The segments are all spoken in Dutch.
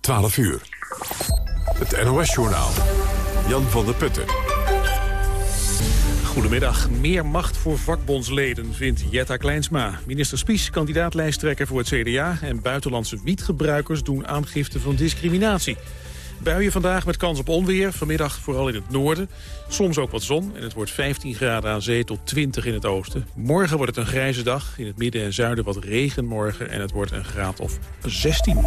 12 uur. Het NOS-journaal. Jan van der Putten. Goedemiddag. Meer macht voor vakbondsleden, vindt Jetta Kleinsma. Minister Spies, kandidaatlijsttrekker voor het CDA... en buitenlandse wietgebruikers doen aangifte van discriminatie. Buien vandaag met kans op onweer. Vanmiddag vooral in het noorden. Soms ook wat zon. En het wordt 15 graden aan zee tot 20 in het oosten. Morgen wordt het een grijze dag. In het midden en zuiden wat regen morgen. En het wordt een graad of 16.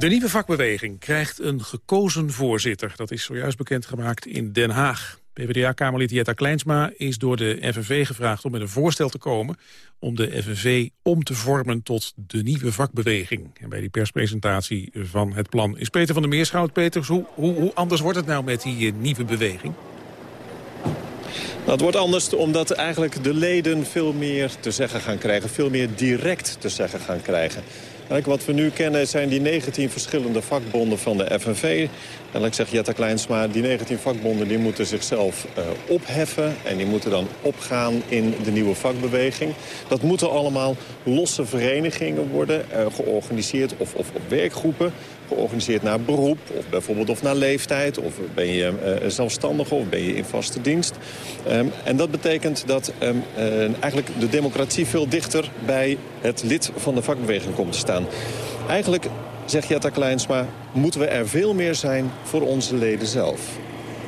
De nieuwe vakbeweging krijgt een gekozen voorzitter. Dat is zojuist bekendgemaakt in Den Haag. PvdA-kamerlid Jetta Kleinsma is door de FNV gevraagd om met een voorstel te komen... om de FNV om te vormen tot de nieuwe vakbeweging. En bij die perspresentatie van het plan is Peter van der Meerschout. Peters, hoe, hoe, hoe anders wordt het nou met die eh, nieuwe beweging? Het wordt anders omdat eigenlijk de leden veel meer te zeggen gaan krijgen. Veel meer direct te zeggen gaan krijgen. Wat we nu kennen zijn die 19 verschillende vakbonden van de FNV. En ik zeg Jetta Kleinsma, die 19 vakbonden die moeten zichzelf uh, opheffen... en die moeten dan opgaan in de nieuwe vakbeweging. Dat moeten allemaal losse verenigingen worden, uh, georganiseerd of, of op werkgroepen georganiseerd naar beroep, of bijvoorbeeld of naar leeftijd... of ben je uh, zelfstandige of ben je in vaste dienst. Um, en dat betekent dat um, uh, eigenlijk de democratie veel dichter... bij het lid van de vakbeweging komt te staan. Eigenlijk, zegt Jetta Kleinsma, moeten we er veel meer zijn voor onze leden zelf.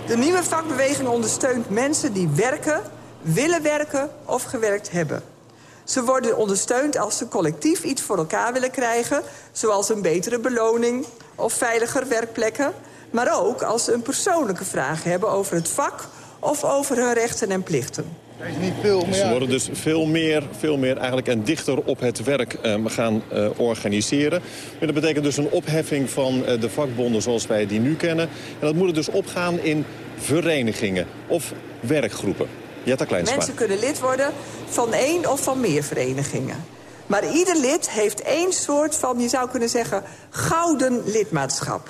De nieuwe vakbeweging ondersteunt mensen die werken, willen werken of gewerkt hebben. Ze worden ondersteund als ze collectief iets voor elkaar willen krijgen... zoals een betere beloning of veiliger werkplekken... maar ook als ze een persoonlijke vraag hebben over het vak... of over hun rechten en plichten. Niet veel, Ze worden dus veel meer, veel meer eigenlijk en dichter op het werk um, gaan uh, organiseren. En dat betekent dus een opheffing van uh, de vakbonden zoals wij die nu kennen. En dat moet er dus opgaan in verenigingen of werkgroepen. Jetta Kleinsma. Mensen kunnen lid worden van één of van meer verenigingen. Maar ieder lid heeft één soort van, je zou kunnen zeggen, gouden lidmaatschap.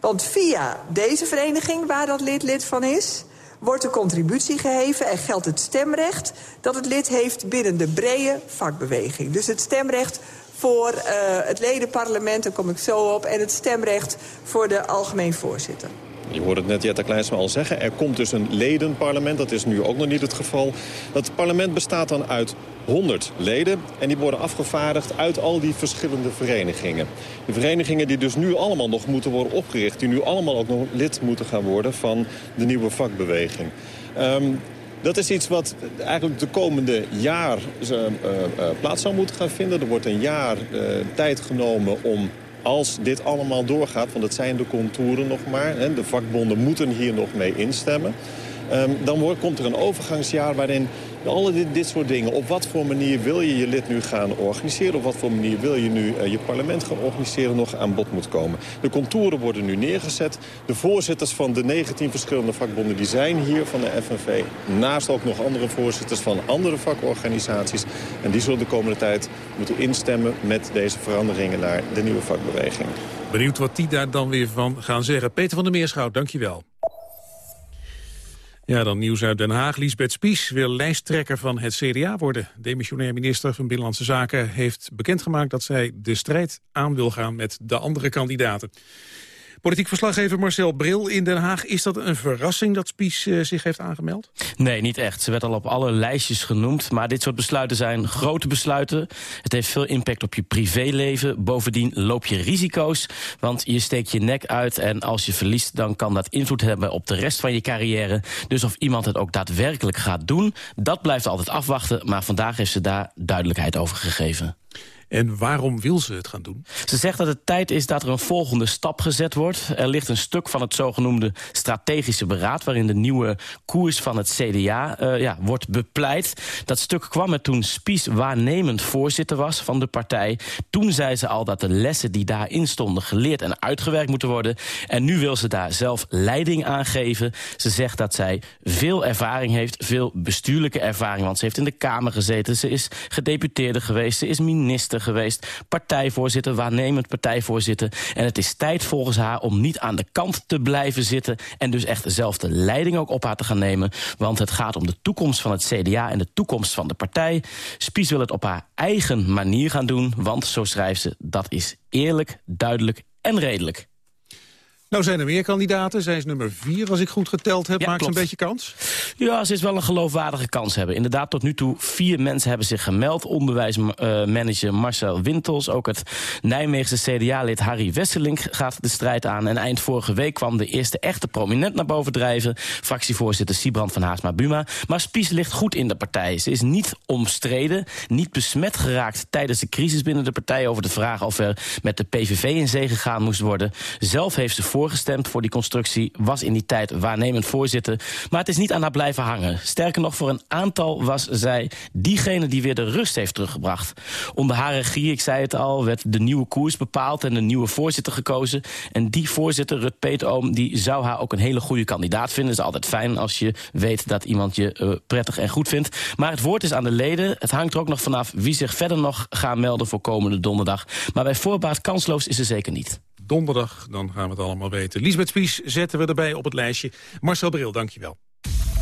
Want via deze vereniging, waar dat lid lid van is... wordt de contributie geheven en geldt het stemrecht... dat het lid heeft binnen de brede vakbeweging. Dus het stemrecht voor uh, het ledenparlement, daar kom ik zo op... en het stemrecht voor de algemeen voorzitter. Je hoort het net Jetta Kleinsma al zeggen. Er komt dus een ledenparlement. Dat is nu ook nog niet het geval. Dat parlement bestaat dan uit 100 leden. En die worden afgevaardigd uit al die verschillende verenigingen. Die verenigingen die dus nu allemaal nog moeten worden opgericht. Die nu allemaal ook nog lid moeten gaan worden van de nieuwe vakbeweging. Um, dat is iets wat eigenlijk de komende jaar uh, uh, plaats zou moeten gaan vinden. Er wordt een jaar tijd genomen om als dit allemaal doorgaat, want het zijn de contouren nog maar... Hè, de vakbonden moeten hier nog mee instemmen... Um, dan wordt, komt er een overgangsjaar waarin alle dit, dit, soort dingen... op wat voor manier wil je je lid nu gaan organiseren... op wat voor manier wil je nu uh, je parlement gaan organiseren... nog aan bod moet komen. De contouren worden nu neergezet. De voorzitters van de 19 verschillende vakbonden die zijn hier van de FNV. Naast ook nog andere voorzitters van andere vakorganisaties. En die zullen de komende tijd moeten instemmen... met deze veranderingen naar de nieuwe vakbeweging. Benieuwd wat die daar dan weer van gaan zeggen. Peter van der Meerschout, dankjewel. Ja, dan nieuws uit Den Haag. Liesbeth Spies wil lijsttrekker van het CDA worden. Demissionair minister van Binnenlandse Zaken heeft bekendgemaakt... dat zij de strijd aan wil gaan met de andere kandidaten. Politiek verslaggever Marcel Bril in Den Haag. Is dat een verrassing dat Spies uh, zich heeft aangemeld? Nee, niet echt. Ze werd al op alle lijstjes genoemd. Maar dit soort besluiten zijn grote besluiten. Het heeft veel impact op je privéleven. Bovendien loop je risico's. Want je steekt je nek uit en als je verliest... dan kan dat invloed hebben op de rest van je carrière. Dus of iemand het ook daadwerkelijk gaat doen... dat blijft altijd afwachten. Maar vandaag heeft ze daar duidelijkheid over gegeven. En waarom wil ze het gaan doen? Ze zegt dat het tijd is dat er een volgende stap gezet wordt. Er ligt een stuk van het zogenoemde strategische beraad... waarin de nieuwe koers van het CDA uh, ja, wordt bepleit. Dat stuk kwam er toen Spies waarnemend voorzitter was van de partij. Toen zei ze al dat de lessen die daarin stonden... geleerd en uitgewerkt moeten worden. En nu wil ze daar zelf leiding aan geven. Ze zegt dat zij veel ervaring heeft, veel bestuurlijke ervaring... want ze heeft in de Kamer gezeten, ze is gedeputeerde geweest, ze is minister geweest, partijvoorzitter, waarnemend partijvoorzitter. En het is tijd volgens haar om niet aan de kant te blijven zitten... en dus echt zelf de leiding ook op haar te gaan nemen. Want het gaat om de toekomst van het CDA en de toekomst van de partij. Spies wil het op haar eigen manier gaan doen, want, zo schrijft ze... dat is eerlijk, duidelijk en redelijk. Nou zijn er meer kandidaten. Zij is nummer vier, als ik goed geteld heb. Ja, Maakt ze een beetje kans? Ja, ze is wel een geloofwaardige kans hebben. Inderdaad, tot nu toe vier mensen hebben zich gemeld. Onderwijsmanager Marcel Wintels. Ook het Nijmeegse CDA-lid Harry Wesselink gaat de strijd aan. En eind vorige week kwam de eerste echte prominent naar boven drijven. Fractievoorzitter Siebrand van Haasma-Buma. Maar Spies ligt goed in de partij. Ze is niet omstreden, niet besmet geraakt tijdens de crisis binnen de partij... over de vraag of er met de PVV in zee gegaan moest worden. Zelf heeft ze voorgestemd voor die constructie, was in die tijd waarnemend voorzitter. Maar het is niet aan haar blijven hangen. Sterker nog, voor een aantal was zij diegene die weer de rust heeft teruggebracht. Onder haar regie, ik zei het al, werd de nieuwe koers bepaald... en een nieuwe voorzitter gekozen. En die voorzitter, Rut Peetoom, die zou haar ook een hele goede kandidaat vinden. Het is altijd fijn als je weet dat iemand je uh, prettig en goed vindt. Maar het woord is aan de leden. Het hangt er ook nog vanaf wie zich verder nog gaan melden voor komende donderdag. Maar bij voorbaat kansloos is ze zeker niet donderdag. Dan gaan we het allemaal weten. Lisbeth Spies zetten we erbij op het lijstje. Marcel Bril, dankjewel.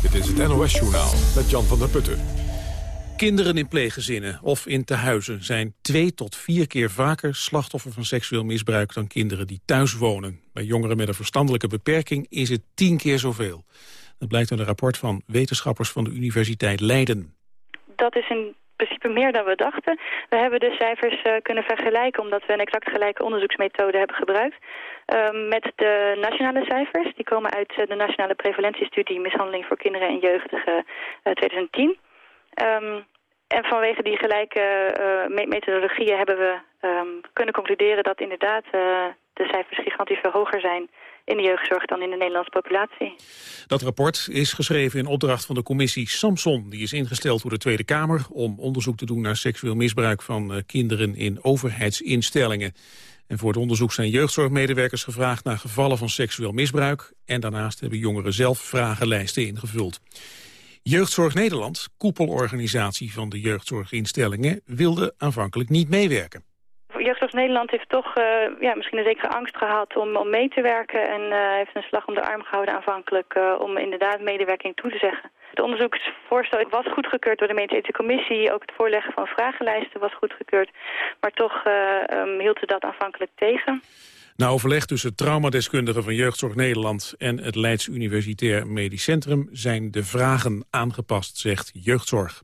Dit is het NOS-journaal met Jan van der Putten. Kinderen in pleeggezinnen of in tehuizen zijn twee tot vier keer vaker slachtoffer van seksueel misbruik dan kinderen die thuis wonen. Bij jongeren met een verstandelijke beperking is het tien keer zoveel. Dat blijkt uit een rapport van wetenschappers van de Universiteit Leiden. Dat is in principe meer dan we dachten. We hebben de cijfers uh, kunnen vergelijken omdat we een exact gelijke onderzoeksmethode hebben gebruikt. Uh, met de nationale cijfers. Die komen uit uh, de Nationale Prevalentiestudie Mishandeling voor Kinderen en Jeugdigen 2010. Um, en vanwege die gelijke methodologieën hebben we um, kunnen concluderen dat inderdaad de cijfers gigantisch veel hoger zijn in de jeugdzorg dan in de Nederlandse populatie. Dat rapport is geschreven in opdracht van de commissie Samson. Die is ingesteld door de Tweede Kamer om onderzoek te doen naar seksueel misbruik van uh, kinderen in overheidsinstellingen. En voor het onderzoek zijn jeugdzorgmedewerkers gevraagd naar gevallen van seksueel misbruik. En daarnaast hebben jongeren zelf vragenlijsten ingevuld. Jeugdzorg Nederland, koepelorganisatie van de jeugdzorginstellingen, wilde aanvankelijk niet meewerken. Jeugdzorg Nederland heeft toch uh, ja, misschien een zekere angst gehad om, om mee te werken... en uh, heeft een slag om de arm gehouden aanvankelijk uh, om inderdaad medewerking toe te zeggen. Het onderzoeksvoorstel was goedgekeurd door de medische commissie. Ook het voorleggen van vragenlijsten was goedgekeurd. Maar toch um, hield ze dat aanvankelijk tegen. Na overleg tussen traumadeskundigen van Jeugdzorg Nederland en het Leids Universitair Medisch Centrum zijn de vragen aangepast, zegt Jeugdzorg.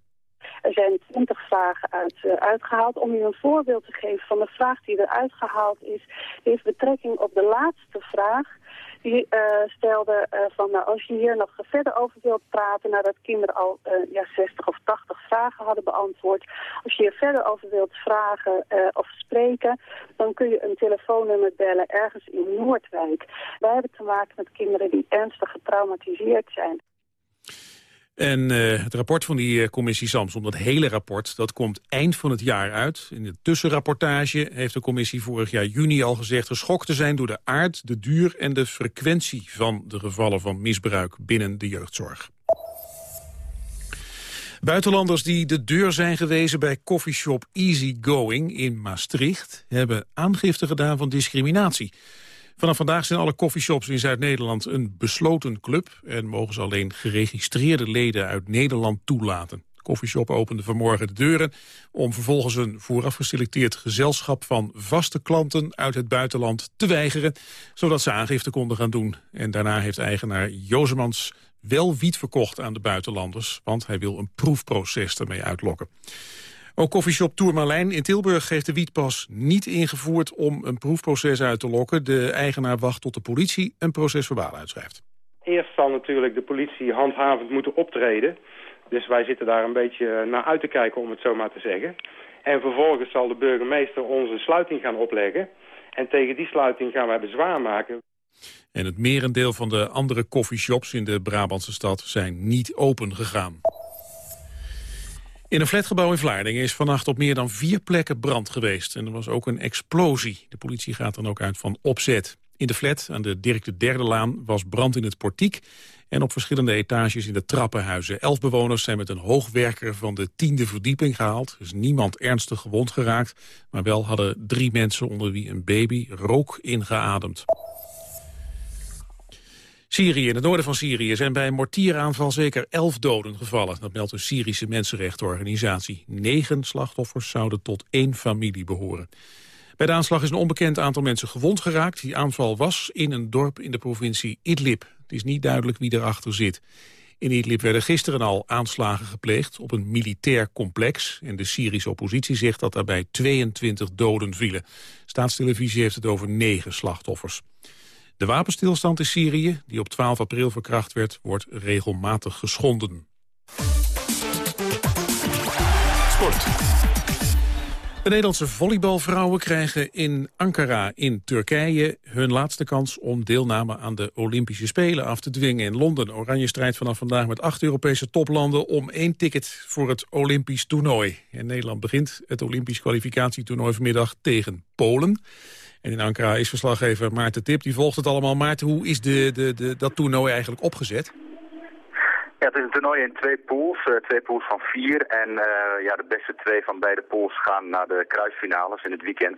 Er zijn twintig vragen uit, uh, uitgehaald. Om u een voorbeeld te geven van de vraag die eruit gehaald is, heeft betrekking op de laatste vraag. Die uh, stelde uh, van, nou, als je hier nog verder over wilt praten, nadat kinderen al ja, 60 of 80 vragen hadden beantwoord. Als je hier verder over wilt vragen of spreken, dan kun je een telefoonnummer bellen ergens in Noordwijk. Wij hebben te maken met kinderen die ernstig getraumatiseerd zijn. En uh, het rapport van die uh, commissie Samson, dat hele rapport, dat komt eind van het jaar uit. In de tussenrapportage heeft de commissie vorig jaar juni al gezegd... geschokt te zijn door de aard, de duur en de frequentie van de gevallen van misbruik binnen de jeugdzorg. Buitenlanders die de deur zijn gewezen bij coffeeshop Easy Going in Maastricht... hebben aangifte gedaan van discriminatie. Vanaf vandaag zijn alle coffeeshops in Zuid-Nederland een besloten club... en mogen ze alleen geregistreerde leden uit Nederland toelaten. De coffeeshop opende vanmorgen de deuren... om vervolgens een vooraf geselecteerd gezelschap van vaste klanten uit het buitenland te weigeren... zodat ze aangifte konden gaan doen. En daarna heeft eigenaar Jozemans wel wiet verkocht aan de buitenlanders... want hij wil een proefproces ermee uitlokken. Ook koffieshop Tourmalijn in Tilburg heeft de wietpas niet ingevoerd om een proefproces uit te lokken. De eigenaar wacht tot de politie een procesverbaal uitschrijft. Eerst zal natuurlijk de politie handhavend moeten optreden. Dus wij zitten daar een beetje naar uit te kijken om het zo maar te zeggen. En vervolgens zal de burgemeester onze sluiting gaan opleggen. En tegen die sluiting gaan wij bezwaar maken. En het merendeel van de andere koffieshops in de Brabantse stad zijn niet open gegaan. In een flatgebouw in Vlaardingen is vannacht op meer dan vier plekken brand geweest. En er was ook een explosie. De politie gaat dan ook uit van opzet. In de flat aan de Dirk de Derde Laan was brand in het portiek... en op verschillende etages in de trappenhuizen. Elf bewoners zijn met een hoogwerker van de tiende verdieping gehaald. Is niemand ernstig gewond geraakt... maar wel hadden drie mensen onder wie een baby rook ingeademd. Syrië, in het noorden van Syrië, zijn bij een mortieraanval zeker elf doden gevallen. Dat meldt een Syrische mensenrechtenorganisatie. Negen slachtoffers zouden tot één familie behoren. Bij de aanslag is een onbekend aantal mensen gewond geraakt. Die aanval was in een dorp in de provincie Idlib. Het is niet duidelijk wie erachter zit. In Idlib werden gisteren al aanslagen gepleegd op een militair complex. En de Syrische oppositie zegt dat daarbij 22 doden vielen. Staatstelevisie heeft het over negen slachtoffers. De wapenstilstand in Syrië, die op 12 april verkracht werd, wordt regelmatig geschonden. Sport. De Nederlandse volleybalvrouwen krijgen in Ankara in Turkije hun laatste kans om deelname aan de Olympische Spelen af te dwingen in Londen. Oranje strijdt vanaf vandaag met acht Europese toplanden om één ticket voor het Olympisch toernooi. En Nederland begint het Olympisch kwalificatietoernooi vanmiddag tegen Polen. En in Ankara is verslaggever Maarten Tip, die volgt het allemaal. Maarten, hoe is de, de, de, dat toernooi eigenlijk opgezet? Ja, het is een toernooi in twee pools, uh, twee pools van vier. En uh, ja, de beste twee van beide pools gaan naar de kruisfinales in het weekend.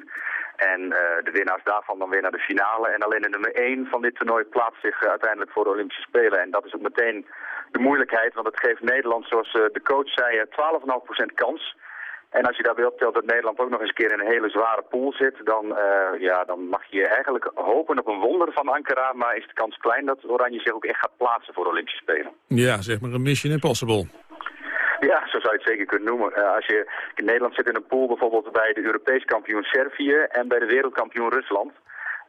En uh, de winnaars daarvan dan weer naar de finale. En alleen de nummer één van dit toernooi plaatst zich uiteindelijk voor de Olympische Spelen. En dat is ook meteen de moeilijkheid, want het geeft Nederland, zoals de coach zei, 12,5% kans en als je daarbij optelt dat Nederland ook nog eens een keer in een hele zware pool zit, dan, uh, ja, dan mag je eigenlijk hopen op een wonder van Ankara. Maar is de kans klein dat Oranje zich ook echt gaat plaatsen voor de Olympische Spelen. Ja, zeg maar een mission impossible. Ja, zo zou je het zeker kunnen noemen. Uh, als je in Nederland zit in een pool bijvoorbeeld bij de Europees kampioen Servië en bij de wereldkampioen Rusland.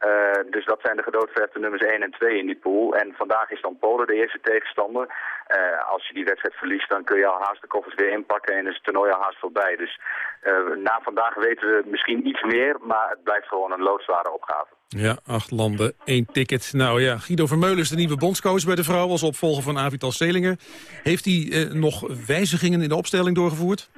Uh, dus dat zijn de gedoodverfde nummers 1 en 2 in die pool. En vandaag is dan Polen de eerste tegenstander. Uh, als je die wedstrijd verliest, dan kun je al haast de koffers weer inpakken en is het toernooi al haast voorbij. Dus uh, na vandaag weten we misschien iets meer, maar het blijft gewoon een loodzware opgave. Ja, acht landen, één ticket. Nou ja, Guido Vermeulen is de nieuwe bondscoach bij de vrouw als opvolger van Avital Selinger. Heeft hij nog wijzigingen in de opstelling doorgevoerd?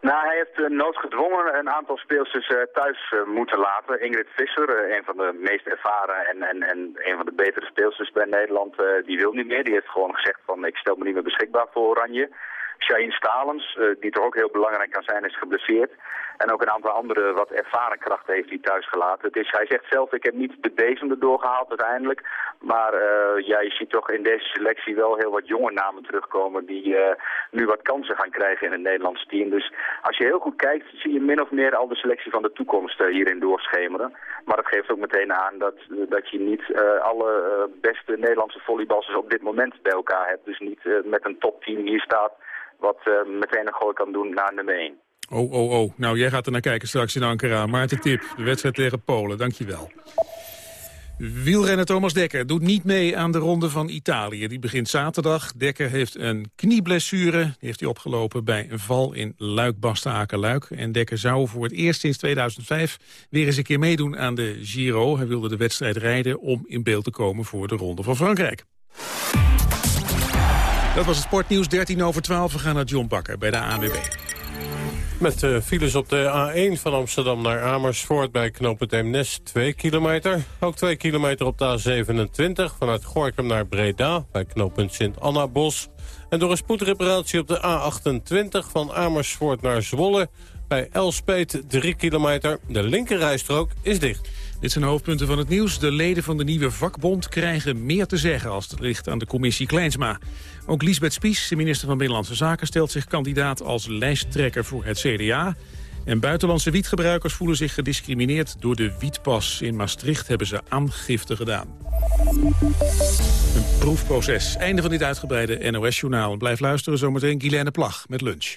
Nou, hij heeft uh, noodgedwongen een aantal speelsters uh, thuis uh, moeten laten. Ingrid Visser, een van de meest ervaren en, en, en een van de betere speelsters bij Nederland, die wil niet meer. Die heeft gewoon gezegd van ik stel me niet meer beschikbaar voor Oranje. Shaheen Stalens, die toch ook heel belangrijk kan zijn, is geblesseerd. En ook een aantal andere wat ervaren krachten heeft hij thuis gelaten. Dus hij zegt zelf, ik heb niet de bezem erdoor gehaald uiteindelijk. Maar uh, ja, je ziet toch in deze selectie wel heel wat jonge namen terugkomen... die uh, nu wat kansen gaan krijgen in het Nederlandse team. Dus als je heel goed kijkt, zie je min of meer al de selectie van de toekomst hierin doorschemeren. Maar dat geeft ook meteen aan dat, dat je niet alle beste Nederlandse volleybalsters op dit moment bij elkaar hebt. Dus niet met een topteam hier staat wat meteen een gooi kan doen naar nummer 1. Oh, oh, oh. Nou, jij gaat er naar kijken straks in Ankara. Maarten Tip, de wedstrijd tegen Polen. Dankjewel. Wielrenner Thomas Dekker doet niet mee aan de Ronde van Italië. Die begint zaterdag. Dekker heeft een knieblessure. Die heeft hij opgelopen bij een val in Luik-Bastenaken-Luik. En Dekker zou voor het eerst sinds 2005 weer eens een keer meedoen aan de Giro. Hij wilde de wedstrijd rijden om in beeld te komen voor de Ronde van Frankrijk. Dat was het sportnieuws 13 over 12. We gaan naar John Bakker bij de ANWB. Met uh, files op de A1 van Amsterdam naar Amersfoort bij knooppunt Eemnes 2 kilometer. Ook 2 kilometer op de A27 vanuit Gorkum naar Breda bij knooppunt Sint-Anna-Bos. En door een spoedreparatie op de A28 van Amersfoort naar Zwolle bij Elspeet 3 kilometer. De linkerrijstrook is dicht. Dit zijn hoofdpunten van het nieuws. De leden van de nieuwe vakbond krijgen meer te zeggen als het ligt aan de commissie Kleinsma. Ook Lisbeth Spies, de minister van Binnenlandse Zaken, stelt zich kandidaat als lijsttrekker voor het CDA. En buitenlandse wietgebruikers voelen zich gediscrimineerd door de wietpas. In Maastricht hebben ze aangifte gedaan. Een proefproces. Einde van dit uitgebreide NOS-journaal. Blijf luisteren zometeen Guylaine Plag met lunch.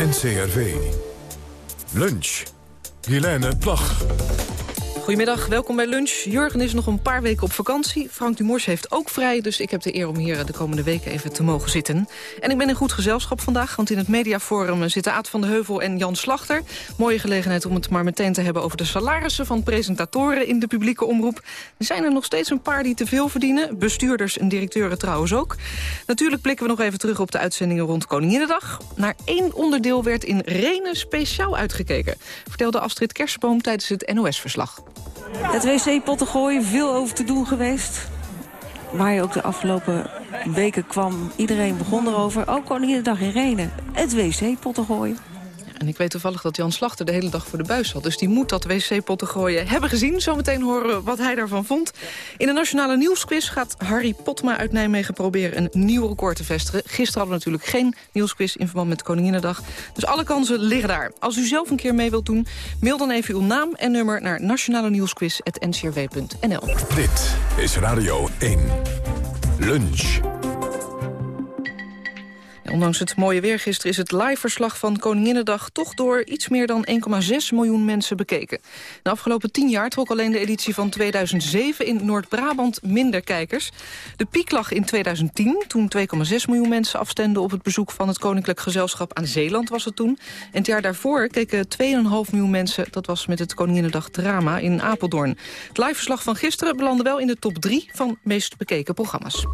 NCRV. Lunch. Helene Plag. Goedemiddag, welkom bij Lunch. Jurgen is nog een paar weken op vakantie. Frank Dumors heeft ook vrij, dus ik heb de eer om hier de komende weken even te mogen zitten. En ik ben in goed gezelschap vandaag, want in het mediaforum zitten Aad van de Heuvel en Jan Slachter. Mooie gelegenheid om het maar meteen te hebben over de salarissen van presentatoren in de publieke omroep. Er zijn er nog steeds een paar die te veel verdienen, bestuurders en directeuren trouwens ook. Natuurlijk blikken we nog even terug op de uitzendingen rond Koninginnedag. Naar één onderdeel werd in Renen speciaal uitgekeken, vertelde Astrid Kersenboom tijdens het NOS-verslag. Het wc-potten gooien, veel over te doen geweest. Waar je ook de afgelopen weken kwam, iedereen begon erover. Ook Koninginnedag in Renen, het wc-potten gooien. En ik weet toevallig dat Jan Slachter de hele dag voor de buis had. Dus die moet dat wc-potten gooien hebben gezien. Zometeen horen wat hij daarvan vond. In de Nationale Nieuwsquiz gaat Harry Potma uit Nijmegen proberen een nieuw record te vestigen. Gisteren hadden we natuurlijk geen nieuwsquiz in verband met Koninginnedag. Dus alle kansen liggen daar. Als u zelf een keer mee wilt doen, mail dan even uw naam en nummer naar nationale nieuwsquiz.ncrw.nl. Dit is Radio 1. Lunch. Ondanks het mooie weer gisteren is het live-verslag van Koninginnedag... toch door iets meer dan 1,6 miljoen mensen bekeken. De afgelopen tien jaar trok alleen de editie van 2007 in Noord-Brabant minder kijkers. De piek lag in 2010, toen 2,6 miljoen mensen afstemden... op het bezoek van het Koninklijk Gezelschap aan Zeeland was het toen. En het jaar daarvoor keken 2,5 miljoen mensen... dat was met het Koninginnedag drama in Apeldoorn. Het live-verslag van gisteren belandde wel in de top 3 van meest bekeken programma's.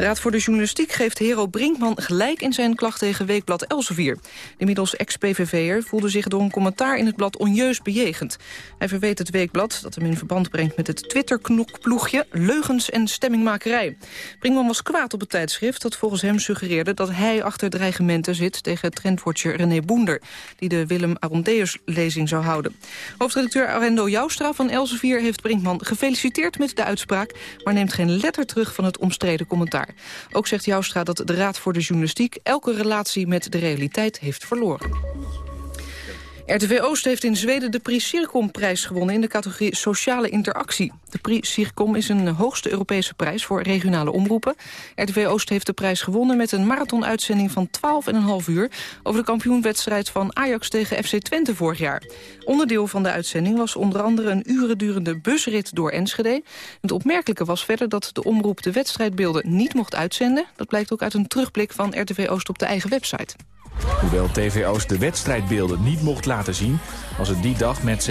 Raad voor de Journalistiek geeft Hero Brinkman gelijk in zijn klacht tegen Weekblad Elsevier. De inmiddels ex-PVV'er voelde zich door een commentaar in het blad onjeus bejegend. Hij verweet het Weekblad, dat hem in verband brengt met het Twitter-knokploegje, leugens en stemmingmakerij. Brinkman was kwaad op het tijdschrift dat volgens hem suggereerde dat hij achter dreigementen zit tegen trendwatcher René Boender, die de Willem Arondeus-lezing zou houden. Hoofdredacteur Arendo Joustra van Elsevier heeft Brinkman gefeliciteerd met de uitspraak, maar neemt geen letter terug van het omstreden commentaar. Ook zegt Joustra dat de Raad voor de Journalistiek... elke relatie met de realiteit heeft verloren. RTV Oost heeft in Zweden de Prix Circom-prijs gewonnen... in de categorie Sociale Interactie. De Prix Circom is een hoogste Europese prijs voor regionale omroepen. RTV Oost heeft de prijs gewonnen met een marathonuitzending van 12,5 uur... over de kampioenwedstrijd van Ajax tegen FC Twente vorig jaar. Onderdeel van de uitzending was onder andere een uren durende busrit door Enschede. Het opmerkelijke was verder dat de omroep de wedstrijdbeelden niet mocht uitzenden. Dat blijkt ook uit een terugblik van RTV Oost op de eigen website. Hoewel TV Oost de wedstrijdbeelden niet mocht laten zien... was het die dag met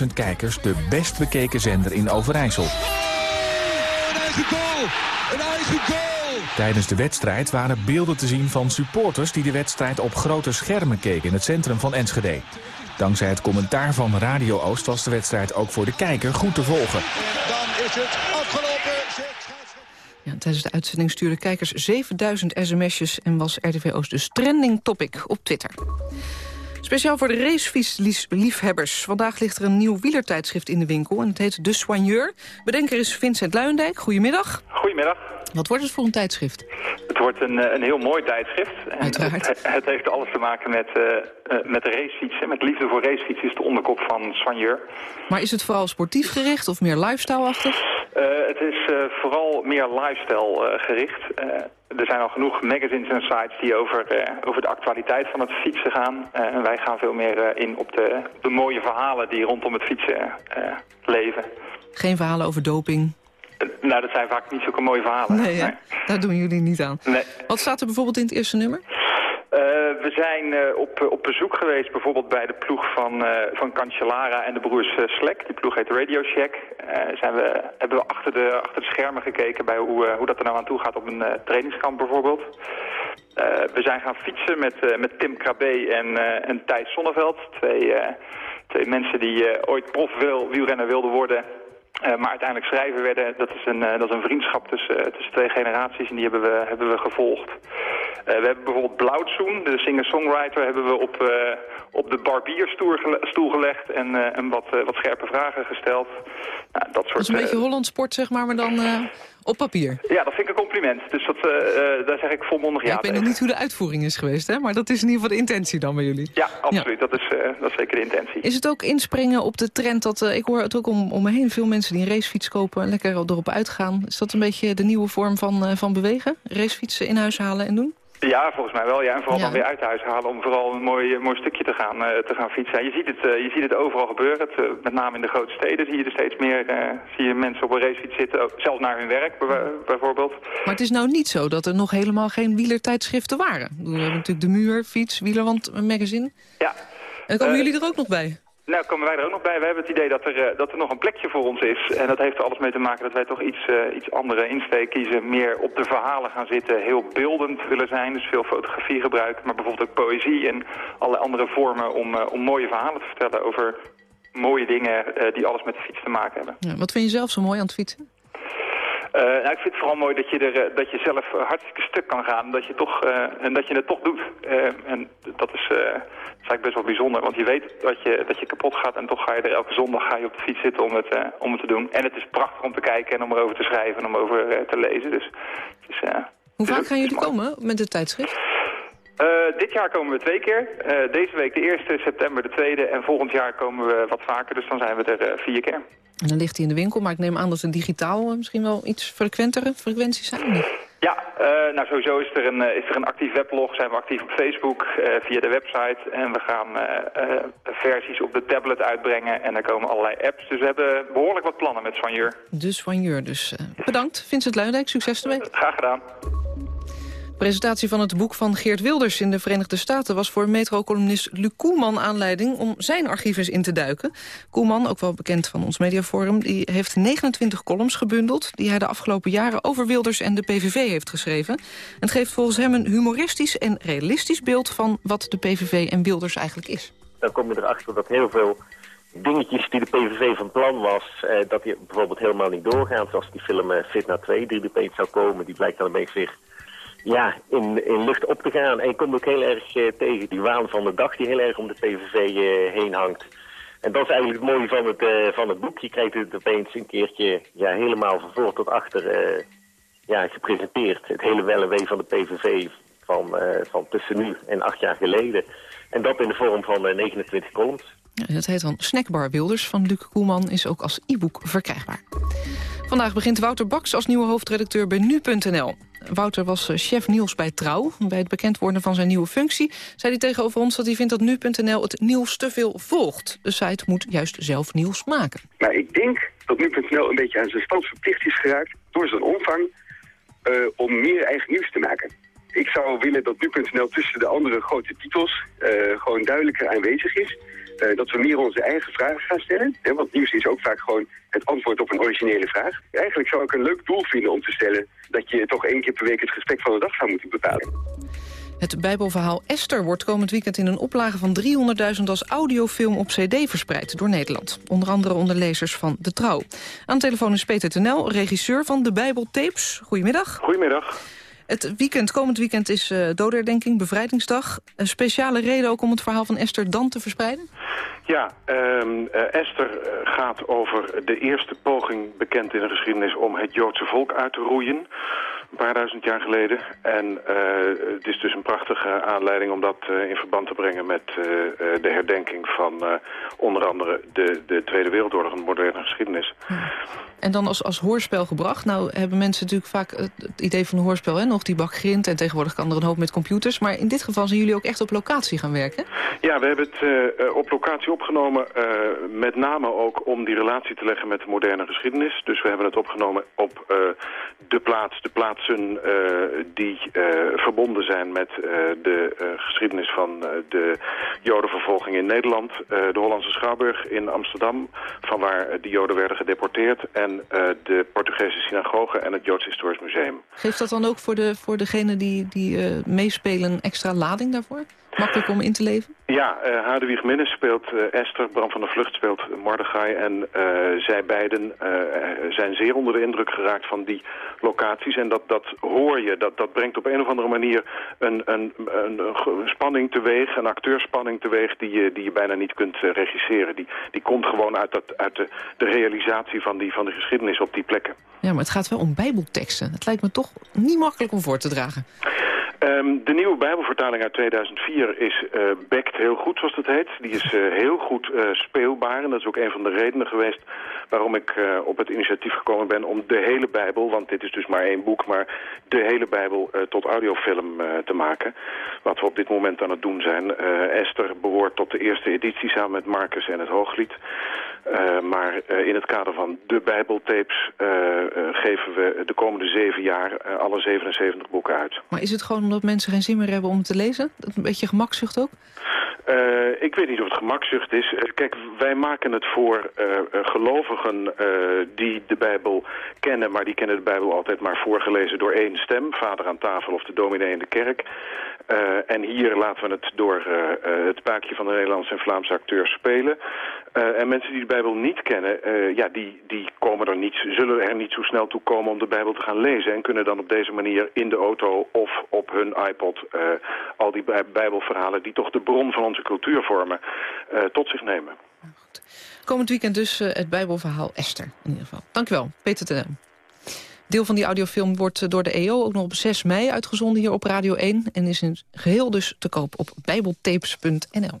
750.000 kijkers de best bekeken zender in Overijssel. Een eigen goal! Een eigen goal! Tijdens de wedstrijd waren beelden te zien van supporters... die de wedstrijd op grote schermen keken in het centrum van Enschede. Dankzij het commentaar van Radio Oost was de wedstrijd ook voor de kijker goed te volgen. Dan is het. Tijdens de uitzending stuurden kijkers 7000 sms'jes... en was RTV Oost dus trending topic op Twitter. Speciaal voor de racefietsliefhebbers. Vandaag ligt er een nieuw wielertijdschrift in de winkel... en het heet De Soigneur. Bedenker is Vincent Luindijk. Goedemiddag. Goedemiddag. Wat wordt het voor een tijdschrift? Het wordt een, eh, een heel mooi tijdschrift. Uiteraard. Het, het, heeft alles te maken met, uh, met de racefietsen. Met liefde voor racefietsen is de onderkop van Soigneur. Maar is het vooral sportief gericht of meer lifestyle-achtig? Uh, het is vooral meer lifestyle gericht. Er zijn al genoeg magazines en sites die over, over de actualiteit van het fietsen gaan. en wij gaan veel meer in op de, de mooie verhalen die rondom het fietsen leven. Geen verhalen over doping? Nou, dat zijn vaak niet zulke mooie verhalen. Nee, ja. daar doen jullie niet aan. Nee. Wat staat er bijvoorbeeld in het eerste nummer? Uh, we zijn uh, op, op bezoek geweest bijvoorbeeld bij de ploeg van, uh, van Cancellara en de broers Slek. Die ploeg heet Radio Shack. zijn we, hebben we achter de, achter de schermen gekeken bij hoe, hoe dat er nou aan toe gaat op een trainingskamp bijvoorbeeld. we zijn gaan fietsen met, met Tim Krabbe en, en Thijs Sonneveld. Twee, twee mensen die ooit prof wielrenner wilden worden uh, maar uiteindelijk schrijven werden, dat is een, uh, dat is een vriendschap tussen, uh, tussen twee generaties en die hebben we, hebben we gevolgd. we hebben bijvoorbeeld Blauwtsoen, de singer-songwriter, hebben we op, op de barbierstoel gelegd en, en wat, wat scherpe vragen gesteld. Nou, dat, soort, dat is een beetje Holland sport, zeg maar, maar dan op papier. Ja, dat vind ik een compliment. Dus dat, daar zeg ik volmondig ja, ja Ik weet nog niet hoe de uitvoering is geweest, hè? maar dat is in ieder geval de intentie dan bij jullie. Ja, absoluut. Dat, is, dat is zeker de intentie. Is het ook inspringen op de trend dat, ik hoor het ook om, om me heen, veel mensen die een racefiets kopen en lekker erop uitgaan. Is dat een beetje de nieuwe vorm van, van bewegen? Racefietsen in huis halen en doen? Ja, volgens mij wel. Ja, en vooral dan weer uit huis halen om vooral een mooi, mooi stukje te gaan, uh, te gaan fietsen. En je ziet het, uh, je ziet het overal gebeuren. Het, uh, met name in de grote steden zie je er steeds meer zie je mensen op een racefiets zitten. Zelfs naar hun werk bijvoorbeeld. Maar het is nou niet zo dat er nog helemaal geen wielertijdschriften waren. We hebben natuurlijk de Muur, Fiets, Wielerwand magazine. Ja. En komen jullie er ook nog bij? Nou, komen wij er ook nog bij. We hebben het idee dat er, uh, dat er nog een plekje voor ons is. En dat heeft er alles mee te maken dat wij toch iets, uh, iets andere insteek kiezen. Meer op de verhalen gaan zitten. Heel beeldend willen zijn. Dus veel fotografie gebruiken. Maar bijvoorbeeld ook poëzie en allerlei andere vormen om, uh, om mooie verhalen te vertellen over mooie dingen die alles met de fiets te maken hebben. Ja, wat vind je zelf zo mooi aan het fietsen? Uh, nou, ik vind het vooral mooi dat je, er, dat je zelf hartstikke stuk kan gaan. Dat je, toch, uh, en dat je het toch doet. Uh, en dat is, is eigenlijk best wel bijzonder. Want je weet dat je, dat je kapot gaat en toch ga je er elke zondag ga je op de fiets zitten om het, om het te doen. En het is prachtig om te kijken en om erover te schrijven en om over te lezen. Dus, het is, Hoe vaak gaan jullie komen met het tijdschrift? Dit jaar komen we twee keer. deze week de eerste, september de tweede. En volgend jaar komen we wat vaker, dus dan zijn we er vier keer. En dan ligt hij in de winkel, maar ik neem aan dat het digitaal misschien wel iets frequentere frequenties zijn? Ja, nou sowieso is er, een, is er een actief weblog, zijn we actief op Facebook, via de website. En we gaan versies op de tablet uitbrengen en er komen allerlei apps. Dus we hebben behoorlijk wat plannen met Soigneur. Dus Soigneur, dus bedankt. Vincent Luijendijk, succes ermee. Graag gedaan. Presentatie van het boek van Geert Wilders in de Verenigde Staten... was voor metro-columnist Luc Koelman aanleiding om zijn archief eens in te duiken. Koelman, ook wel bekend van ons mediaforum... die heeft 29 columns gebundeld... die hij de afgelopen jaren over Wilders en de PVV heeft geschreven. Het geeft volgens hem een humoristisch en realistisch beeld... van wat de PVV en Wilders eigenlijk is. Dan kom je erachter dat heel veel dingetjes die de PVV van plan was... Eh, dat die bijvoorbeeld helemaal niet doorgaan. Zoals die film eh, Fitna 2 die er opeens zou komen. Die blijkt dan een beetje zich ja, in, in lucht op te gaan. En je komt ook heel erg uh, tegen die waan van de dag die heel erg om de PVV uh, heen hangt. En dat is eigenlijk het mooie van het, uh, van het boek. Je krijgt het opeens een keertje ja, helemaal van voor tot achter ja, gepresenteerd. Het hele wel van de PVV van, van tussen nu en acht jaar geleden. En dat in de vorm van 29 columns. Ja, dat heet dan Snackbar Wilders van Luc Koelman, is ook als e-book verkrijgbaar. Vandaag begint Wouter Baks als nieuwe hoofdredacteur bij Nu.nl. Wouter was chef nieuws bij Trouw. Bij het bekend worden van zijn nieuwe functie zei hij tegenover ons dat hij vindt dat Nu.nl het nieuws te veel volgt. De site moet juist zelf nieuws maken. Maar ik denk dat Nu.nl een beetje aan zijn stand verplicht is geraakt door zijn omvang uh, om meer eigen nieuws te maken. Ik zou willen dat Nu.nl tussen de andere grote titels uh, gewoon duidelijker aanwezig is. Uh, dat we meer onze eigen vragen gaan stellen. Hè, want nieuws is ook vaak gewoon het antwoord op een originele vraag. Eigenlijk zou ik een leuk doel vinden om te stellen... dat je toch één keer per week het gesprek van de dag zou moeten bepalen. Het bijbelverhaal Esther wordt komend weekend in een oplage van 300.000 als audiofilm op cd verspreid door Nederland. Onder andere onder lezers van De Trouw. Aan de telefoon is Peter Tenel, regisseur van de Bijbeltapes. Goedemiddag. Goedemiddag. Het weekend, komend weekend is uh, bevrijdingsdag. Een speciale reden ook om het verhaal van Esther dan te verspreiden? Ja, um, uh, Esther gaat over de eerste poging bekend in de geschiedenis om het Joodse volk uit te roeien een paar duizend jaar geleden. En uh, het is dus een prachtige aanleiding om dat uh, in verband te brengen met uh, de herdenking van onder andere de, de Tweede Wereldoorlog en de moderne geschiedenis. En dan als, als hoorspel gebracht. Nou hebben mensen natuurlijk vaak het idee van een hoorspel, hè? nog die bak grind. En tegenwoordig kan er een hoop met computers. Maar in dit geval zijn jullie ook echt op locatie gaan werken? Ja, we hebben het op locatie opgenomen. met name ook om die relatie te leggen met de moderne geschiedenis. Dus we hebben het opgenomen op de plaats, de plaatsen uh, die uh, verbonden zijn met uh, de geschiedenis van de jodenvervolging in Nederland. de Hollandse Schouwburg in Amsterdam, van waar de joden werden gedeporteerd. En de Portugese synagoge en het Joods Historisch Museum. Geeft dat dan ook voor, de, voor degenen die, die meespelen extra lading daarvoor? Makkelijk om in te leven? Ja, uh, Hadewig Minnes speelt uh, Esther, Bram van der Vlucht speelt Mordechai. En zij beiden zijn zeer onder de indruk geraakt van die locaties. En dat, dat hoor je, dat, dat brengt op een of andere manier een, een, een, een spanning teweeg, een acteurspanning teweeg die je, die je bijna niet kunt regisseren. Die, die komt gewoon uit, dat, uit de, de realisatie van, die, van de geschiedenis op die plekken. Ja, maar het gaat wel om bijbelteksten. Het lijkt me toch niet makkelijk om voor te dragen. Um, de nieuwe Bijbelvertaling uit 2004 is uh, bekt heel goed, zoals dat heet. Die is uh, heel goed uh, speelbaar en dat is ook een van de redenen geweest waarom ik op het initiatief gekomen ben om de hele Bijbel, want dit is dus maar één boek, maar de hele Bijbel tot audiofilm te maken. Wat we op dit moment aan het doen zijn. Esther behoort tot de eerste editie samen met Marcus en het Hooglied. Maar in het kader van de Bijbeltapes geven we de komende zeven jaar alle 77 boeken uit. Maar is het gewoon omdat mensen geen zin meer hebben om te lezen? Een beetje gemakzucht ook? ik weet niet of het gemakzucht is. kijk, wij maken het voor gelovigen die de Bijbel kennen... maar die kennen de Bijbel altijd maar voorgelezen door één stem. Vader aan tafel of de dominee in de kerk. en hier laten we het door het paakje van de Nederlandse en Vlaamse acteurs spelen... Uh, en mensen die de Bijbel niet kennen, uh, ja, die, die komen er niet, zullen er niet zo snel toe komen om de Bijbel te gaan lezen. En kunnen dan op deze manier in de auto of op hun iPod uh, al die Bijbelverhalen die toch de bron van onze cultuur vormen, tot zich nemen. Goed. Komend weekend dus het Bijbelverhaal Esther in ieder geval. Dank u wel, Peter Tenem. Deel van die audiofilm wordt door de EO ook nog op 6 mei uitgezonden hier op Radio 1... en is in geheel dus te koop op bijbeltapes.nl.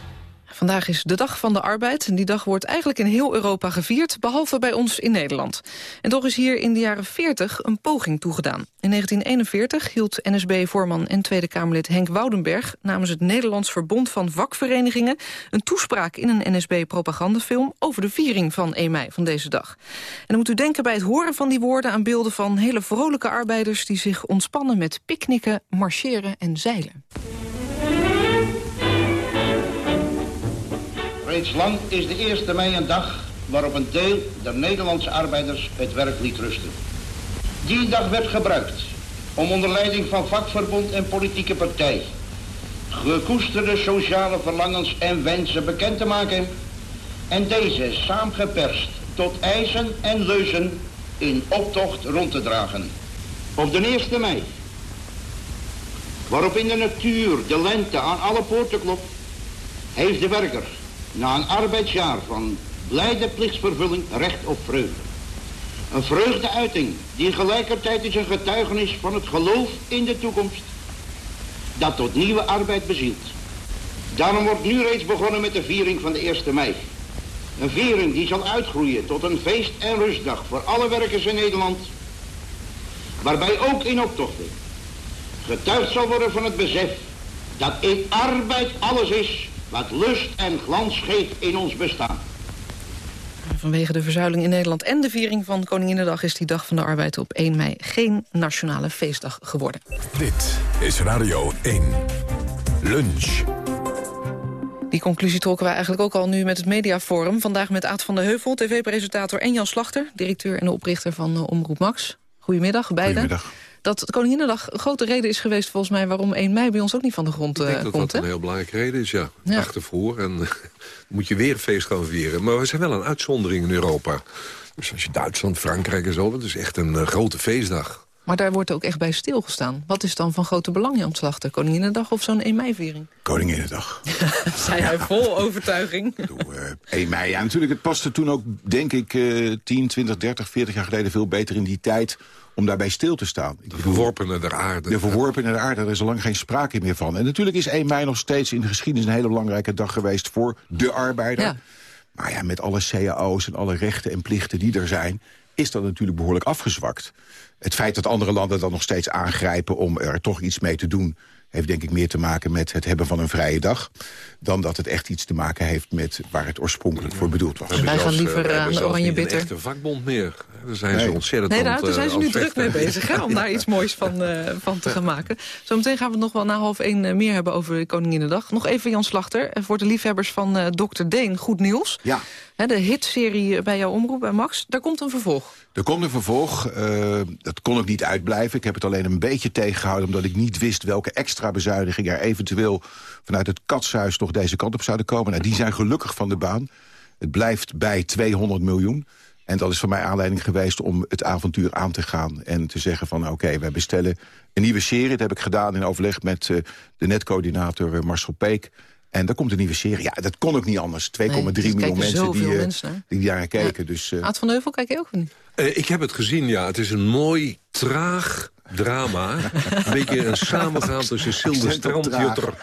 Vandaag is de Dag van de Arbeid. En die dag wordt eigenlijk in heel Europa gevierd, behalve bij ons in Nederland. En toch is hier in de jaren 40 een poging toegedaan. In 1941 hield NSB-voorman en Tweede Kamerlid Henk Woudenberg... namens het Nederlands Verbond van Vakverenigingen... een toespraak in een NSB-propagandafilm over de viering van 1 mei van deze dag. En dan moet u denken bij het horen van die woorden aan beelden van hele vrolijke arbeiders... die zich ontspannen met picknicken, marcheren en zeilen. Reeds lang is de 1 mei een dag waarop een deel der Nederlandse arbeiders het werk liet rusten. Die dag werd gebruikt om onder leiding van vakverbond en politieke partij gekoesterde sociale verlangens en wensen bekend te maken en deze saamgeperst tot eisen en leuzen in optocht rond te dragen. Op de 1 mei, waarop in de natuur de lente aan alle poorten klopt, heeft de werker na een arbeidsjaar van blijde plichtsvervulling recht op vreugde. Een vreugdeuiting die gelijkertijd is een getuigenis van het geloof in de toekomst dat tot nieuwe arbeid bezielt. Daarom wordt nu reeds begonnen met de viering van de 1 mei. Een viering die zal uitgroeien tot een feest- en rustdag voor alle werkers in Nederland. Waarbij ook in optochten getuigd zal worden van het besef dat in arbeid alles is wat lust en glans geeft in ons bestaan. Vanwege de verzuiling in Nederland en de viering van Koninginnedag... is die Dag van de Arbeid op 1 mei geen nationale feestdag geworden. Dit is Radio 1. Lunch. Die conclusie trokken wij eigenlijk ook al nu met het Mediaforum. Vandaag met Aad van de Heuvel, tv-presentator en Jan Slachter... directeur en oprichter van uh, Omroep Max. Goedemiddag, beiden. Goedemiddag dat Koninginnedag een grote reden is geweest... volgens mij waarom 1 mei bij ons ook niet van de grond komt. Ik denk dat komt, dat een heel belangrijke reden is, ja. ja. Achtervoor en moet je weer een feest gaan vieren. Maar we zijn wel een uitzondering in Europa. Dus als je Duitsland, Frankrijk en zo, dat is echt een uh, grote feestdag. Maar daar wordt ook echt bij stilgestaan. Wat is dan van grote belang, Jan Slachter? Koninginnedag of zo'n 1 mei-viering? Koninginnedag. Zei hij vol overtuiging. Doe, uh, 1 mei, ja, natuurlijk. Het paste toen ook, denk ik, uh, 10, 20, 30, 40 jaar geleden veel beter in die tijd om daarbij stil te staan. De verworpene der aarde. De verworpene der aarde, daar is al lang geen sprake meer van. En natuurlijk is 1 mei nog steeds in de geschiedenis een hele belangrijke dag geweest voor de arbeider. Ja. Maar ja, met alle cao's en alle rechten en plichten die er zijn is dat natuurlijk behoorlijk afgezwakt. Het feit dat andere landen dan nog steeds aangrijpen om er toch iets mee te doen heeft denk ik meer te maken met het hebben van een vrije dag... dan dat het echt iets te maken heeft met waar het oorspronkelijk voor bedoeld was. Wij gaan liever uh, aan de oranje bitter. echte vakbond meer. Daar zijn Nee. ze ontzettend Nee, daar, daar zijn ze eh, nu aan het druk mee bezig hè, om daar iets moois van, eh, van te gaan maken. Zometeen gaan we het nog wel na half één eh, meer hebben over Koninginnedag. Nog even Jan Slachter, eh, voor de liefhebbers van eh Dr. Deen, goed nieuws. Ja. De hitserie bij jouw omroep, bij Max, daar komt een vervolg. Er komt een vervolg. eh, dat kon ook niet uitblijven. Ik heb het alleen een beetje tegengehouden... omdat ik niet wist welke extra bezuinigingen er eventueel... vanuit het katshuis nog deze kant op zouden komen. Nou, die zijn gelukkig van de baan. Het blijft bij 200 miljoen. En dat is voor mij aanleiding geweest om het avontuur aan te gaan. En te zeggen van oké, wij bestellen een nieuwe serie. Dat heb ik gedaan in overleg met eh, de netcoördinator eh, Marcel Peek. En daar komt een nieuwe serie. Ja, dat kon ook niet anders. 2,3 Nee, er miljoen kijken mensen die, eh, mensen die daar naar keken. Dus, eh, Aad van Heuvel, kijk je ook niet? Eh, ik heb het gezien, ja. Het is een mooi, traag drama. een beetje een samengaan tussen Silde Accent op Strandjutter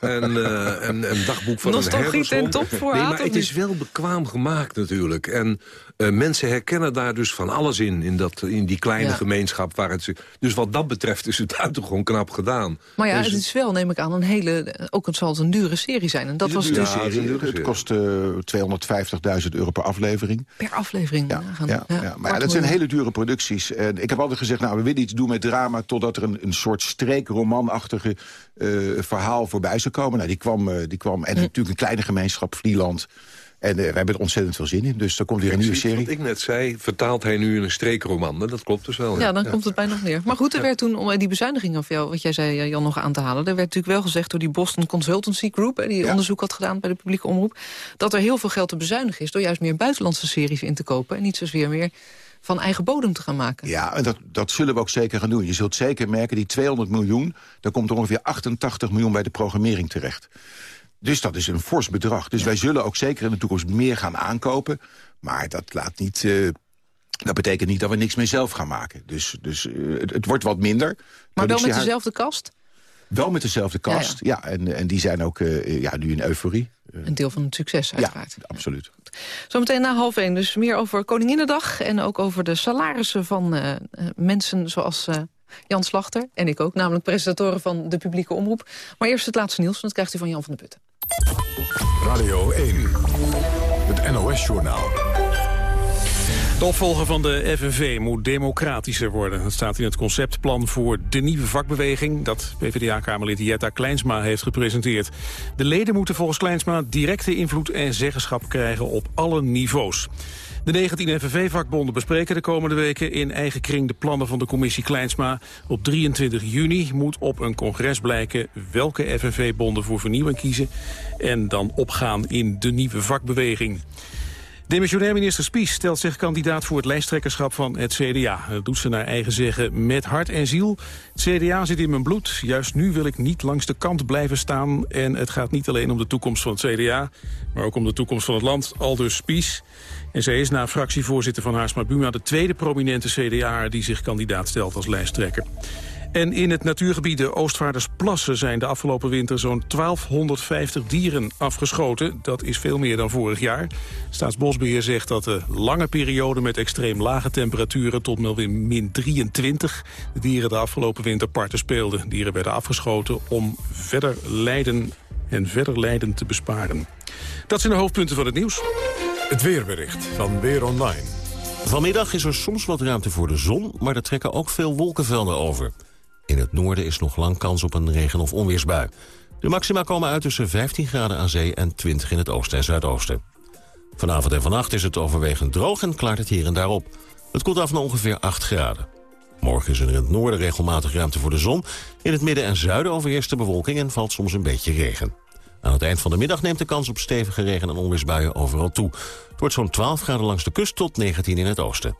en eh, een, een dagboek van Nostalgie een herdershond. ten top voor Nee, maar het is wel bekwaam gemaakt natuurlijk. En eh, mensen herkennen daar dus van alles in, in, dat, in die kleine Ja. gemeenschap. Waar het, dus wat dat betreft is het buitengewoon knap gedaan. Maar ja, Dus- het is wel, neem ik aan, een hele... Ook het zal het een dure serie zijn. En dat was Ja, dus het dure het kost eh 250.000 euro per aflevering. per aflevering. Ja, ja, ja. Maar ja, dat zijn hele dure producties. En ik heb altijd gezegd, nou, we willen iets doen met drama... totdat er een, een soort streekromanachtige eh, verhaal voorbij zou komen. Nou, die kwam, eh, die kwam en natuurlijk een kleine gemeenschap, Vlieland. En eh, we hebben er ontzettend veel zin in. Dus er komt weer een nieuwe serie. Wat ik net zei, vertaalt hij nu in een streekroman. En Dat klopt dus wel. Ja, dan komt het bijna nog neer. Maar goed, er werd toen, om die bezuinigingen van jou, wat jij zei, Jan, nog aan te halen... er werd natuurlijk wel gezegd door die Boston Consultancy Group... die onderzoek had gedaan bij de publieke omroep... dat er heel veel geld te bezuinigen is... door juist meer buitenlandse series in te kopen... en niet zozeer meer van eigen bodem te gaan maken. Ja, en dat, dat zullen we ook zeker gaan doen. Je zult zeker merken, die 200 miljoen... daar komt er ongeveer 88 miljoen bij de programmering terecht. Dus dat is een fors bedrag. Dus wij zullen ook zeker in de toekomst meer gaan aankopen. Maar dat laat niet... eh, dat betekent niet dat we niks meer zelf gaan maken. Dus, dus eh, het, het wordt wat minder. Maar wel met dezelfde kast? Wel met dezelfde Ja, kast, ja. en, en die zijn ook eh, ja, nu in euforie. Een deel van het succes, uiteraard. Ja, absoluut. Zometeen na half één, dus meer over Koninginnedag... en ook over de salarissen van eh, eh, mensen zoals eh, Jan Slachter en ik ook... namelijk presentatoren van de publieke omroep. Maar eerst het laatste nieuws, en dat krijgt u van Jan van der Putten. Radio 1, het NOS-journaal. De opvolger van de FNV moet democratischer worden. Dat staat in het conceptplan voor de nieuwe vakbeweging... dat PvdA-kamerlid Jetta Kleinsma heeft gepresenteerd. De leden moeten volgens Kleinsma directe invloed en zeggenschap krijgen op alle niveaus. De 19 FNV-vakbonden bespreken de komende weken in eigen kring de plannen van de commissie Kleinsma. Op 23 juni moet op een congres blijken welke FNV-bonden voor vernieuwing kiezen en dan opgaan in de nieuwe vakbeweging. Demissionair minister Spies stelt zich kandidaat voor het lijsttrekkerschap van het CDA. Dat doet ze naar eigen zeggen met hart en ziel. Het CDA zit in mijn bloed. Juist nu wil ik niet langs de kant blijven staan. En het gaat niet alleen om de toekomst van het CDA... maar ook om de toekomst van het land, aldus Spies. En zij is na fractievoorzitter van Haarsma Buma... de tweede prominente CDA die zich kandidaat stelt als lijsttrekker. En in het natuurgebied de Oostvaardersplassen zijn de afgelopen winter zo'n 1250 dieren afgeschoten. Dat is veel meer dan vorig jaar. Staatsbosbeheer zegt dat de lange periode met extreem lage temperaturen tot wel weer min 23 de dieren de afgelopen winter parten speelden. Dieren werden afgeschoten om verder lijden en verder lijden te besparen. Dat zijn de hoofdpunten van het nieuws. Het weerbericht van Weer Online. Vanmiddag is er soms wat ruimte voor de zon, maar er trekken ook veel wolkenvelden over. In het noorden is nog lang kans op een regen- of onweersbui. De maxima komen uit tussen 15 graden aan zee en 20 in het oosten en zuidoosten. Vanavond en vannacht is het overwegend droog en klaart het hier en daar op. Het koelt af naar ongeveer 8 graden. Morgen is er in het noorden regelmatig ruimte voor de zon. In het midden en zuiden overheerst de bewolking en valt soms een beetje regen. Aan het eind van de middag neemt de kans op stevige regen- en onweersbuien overal toe. Het wordt zo'n 12 graden langs de kust tot 19 in het oosten.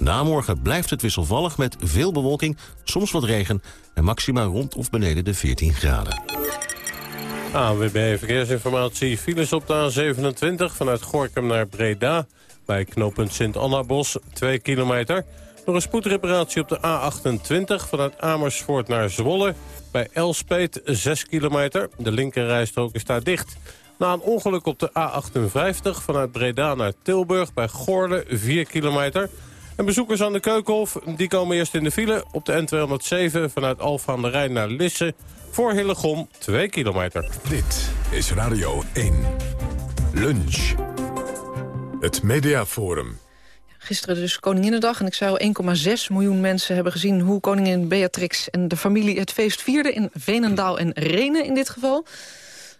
Na morgen blijft het wisselvallig met veel bewolking, soms wat regen... en maxima rond of beneden de 14 graden. ANWB Verkeersinformatie. Files op de A27 vanuit Gorkum naar Breda. Bij knooppunt Sint-Annabos, 2 kilometer. Door een spoedreparatie op de A28 vanuit Amersfoort naar Zwolle. Bij Elspeet, 6 kilometer. De linkerrijstrook is daar dicht. Na een ongeluk op de A58 vanuit Breda naar Tilburg bij Goorle, 4 kilometer. En bezoekers aan de Keukenhof die komen eerst in de file op de N207 vanuit Alphen aan de Rijn naar Lisse. Voor Hillegom 2 kilometer. Dit is Radio 1. Lunch. Het Mediaforum. Gisteren dus Koninginnedag en ik zou 1,6 miljoen mensen hebben gezien... hoe koningin Beatrix en de familie het feest vierden... in Venendaal en Renen in dit geval.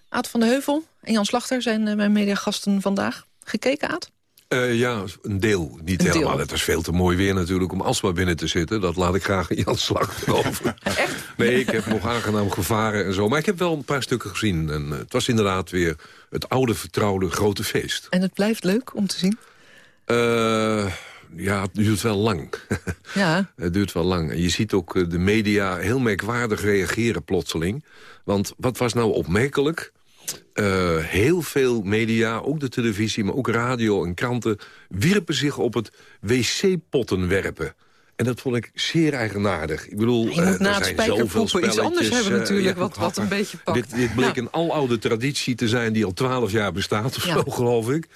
Aad van de Heuvel en Jan Slachter zijn eh, mijn mediagasten vandaag. Gekeken, Aad? Uh, ja, een deel. Niet Een helemaal. deel. Het was veel te mooi weer natuurlijk om alsmaar binnen te zitten. Dat laat ik graag in Jan Slachter over. Echt? Nee, ik heb nog aangenaam gevaren en zo. Maar ik heb wel een paar stukken gezien. En eh, het was inderdaad weer het oude vertrouwde grote feest. En het blijft leuk om te zien. Eh, ja, het duurt wel lang. Ja, Het duurt wel lang. En je ziet ook eh, de media heel merkwaardig reageren plotseling. Want wat was nou opmerkelijk? Eh, heel veel media, ook de televisie, maar ook radio en kranten... wierpen zich op het wc-potten werpen. En dat vond ik zeer eigenaardig. Ik bedoel, je moet na er het iets anders hebben eh, natuurlijk... wat, wat een beetje pakt. dit, dit bleek Nou, een aloude traditie te zijn die al twaalf jaar bestaat of Ja. zo, geloof ik.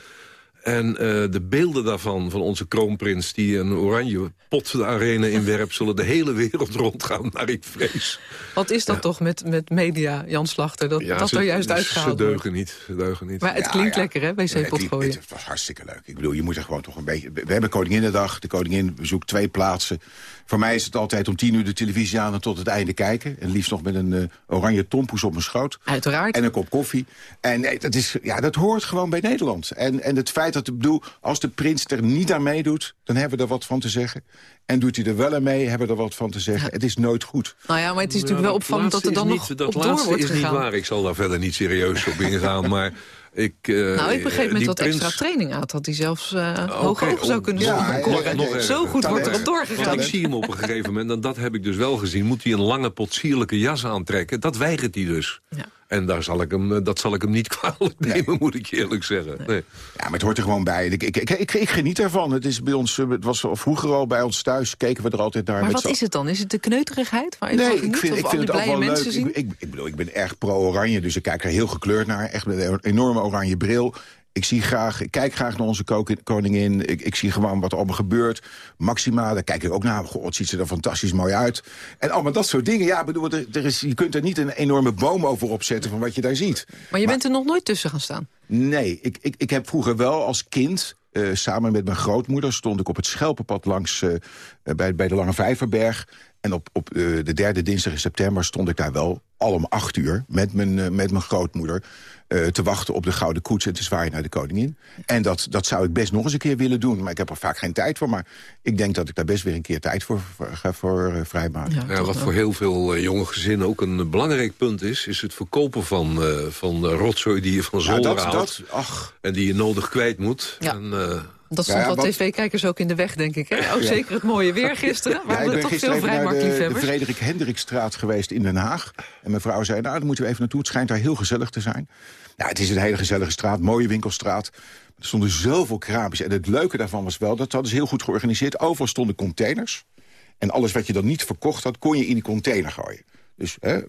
En eh, de beelden daarvan, van onze kroonprins... die een oranje pot de arena inwerpt... zullen de hele wereld rondgaan, naar ik vrees. Wat is dat toch met, met media, Jan Slachter, dat, Ja, dat ze- er juist Ze uitgehaald wordt? deugen niet, ze deugen niet. Maar het Ja, klinkt ja. lekker, hè, wc-pot het, gooien. het was hartstikke leuk. Ik bedoel, je moet er gewoon toch een beetje... We hebben Koninginnedag, de koningin bezoekt twee plaatsen. Voor mij is het altijd om tien uur de televisie aan en tot het einde kijken. En liefst nog met een eh, oranje tompoes op mijn schoot. Uiteraard. En een kop koffie. En nee, dat, is, ja, dat hoort gewoon bij Nederland. En, en het feit dat ik bedoel, als de prins er niet aan meedoet... dan hebben we er wat van te zeggen. En doet hij er wel aan mee, hebben we er wat van te zeggen. Het is nooit goed. Nou ja, maar het is Ja, natuurlijk wel opvallend dat er dan nog niet, op Dat door laatste wordt is gegaan. niet waar. Ik zal daar verder niet serieus op ingaan, maar... Ik, eh, Nou, ik begreep met wat prins- extra training aan dat hij zelfs eh hoge Oké, ogen zou kunnen ja, scoren. nog- nog Zo goed wordt erop Want doorgegaan. ik zie hem op een gegeven moment, en dat heb ik dus wel gezien... moet hij een lange, potsierlijke jas aantrekken. Dat weigert hij dus. En daar zal ik hem, eh, dat zal ik hem niet kwalijk nemen, moet ik eerlijk zeggen. Nee. Ja, maar het hoort er gewoon bij. Ik, ik, ik, ik, ik geniet ervan. Het, is bij ons, eh, het was vroeger al bij ons thuis, keken we er altijd naar. Maar met wat is het dan? Is het de kneuterigheid waar Nee, van ik vind, ik vind het ook wel leuk. ik, ik bedoel, ik ben erg pro-oranje, dus ik kijk er heel gekleurd naar. Echt met een enorme oranje bril. Ik, zie graag, ik kijk graag naar onze ko- koningin. Ik, ik zie gewoon wat er allemaal gebeurt. Maxima, daar kijk ik ook naar. God, ziet ze er fantastisch mooi uit. En allemaal dat soort dingen. Ja, bedoel, er, er is, je kunt er niet een enorme boom over opzetten van wat je daar ziet. Maar je bent er nog nooit tussen gaan staan. Nee, ik, ik, ik heb vroeger wel als kind... eh, samen met mijn grootmoeder stond ik op het Schelpenpad langs eh, eh, bij, bij de Lange Vijverberg. En op, op de derde dinsdag in september stond ik daar wel al om acht uur... met mijn, eh, met mijn grootmoeder eh, te wachten op de Gouden Koets... en te zwaaien naar de koningin. En dat, dat zou ik best nog eens een keer willen doen. Maar ik heb er vaak geen tijd voor. Maar ik denk dat ik daar best weer een keer tijd voor, voor, ga voor eh, vrijmaken. Ja, wat voor heel veel jonge gezinnen ook een belangrijk punt is... is het verkopen van, eh, van rotzooi die je van Ja, zolder dat- haalt... dat- ach. en die je nodig kwijt moet. Ja. En, eh, Dat stond Ja, wat tv-kijkers ook in de weg, denk ik. Hè? Ook Ja. zeker het mooie weer gisteren. Ja, ben toch gisteren veel de. Frederik Hendrikstraat geweest in Den Haag. En mijn vrouw zei, nou, daar moeten we even naartoe. Het schijnt daar heel gezellig te zijn. Nou, het is een hele gezellige straat, mooie winkelstraat. Er stonden zoveel kraampjes. En het leuke daarvan was wel, dat hadden ze heel goed georganiseerd. Overal stonden containers. En alles wat je dan niet verkocht had, kon je in die container gooien. Dus, hè.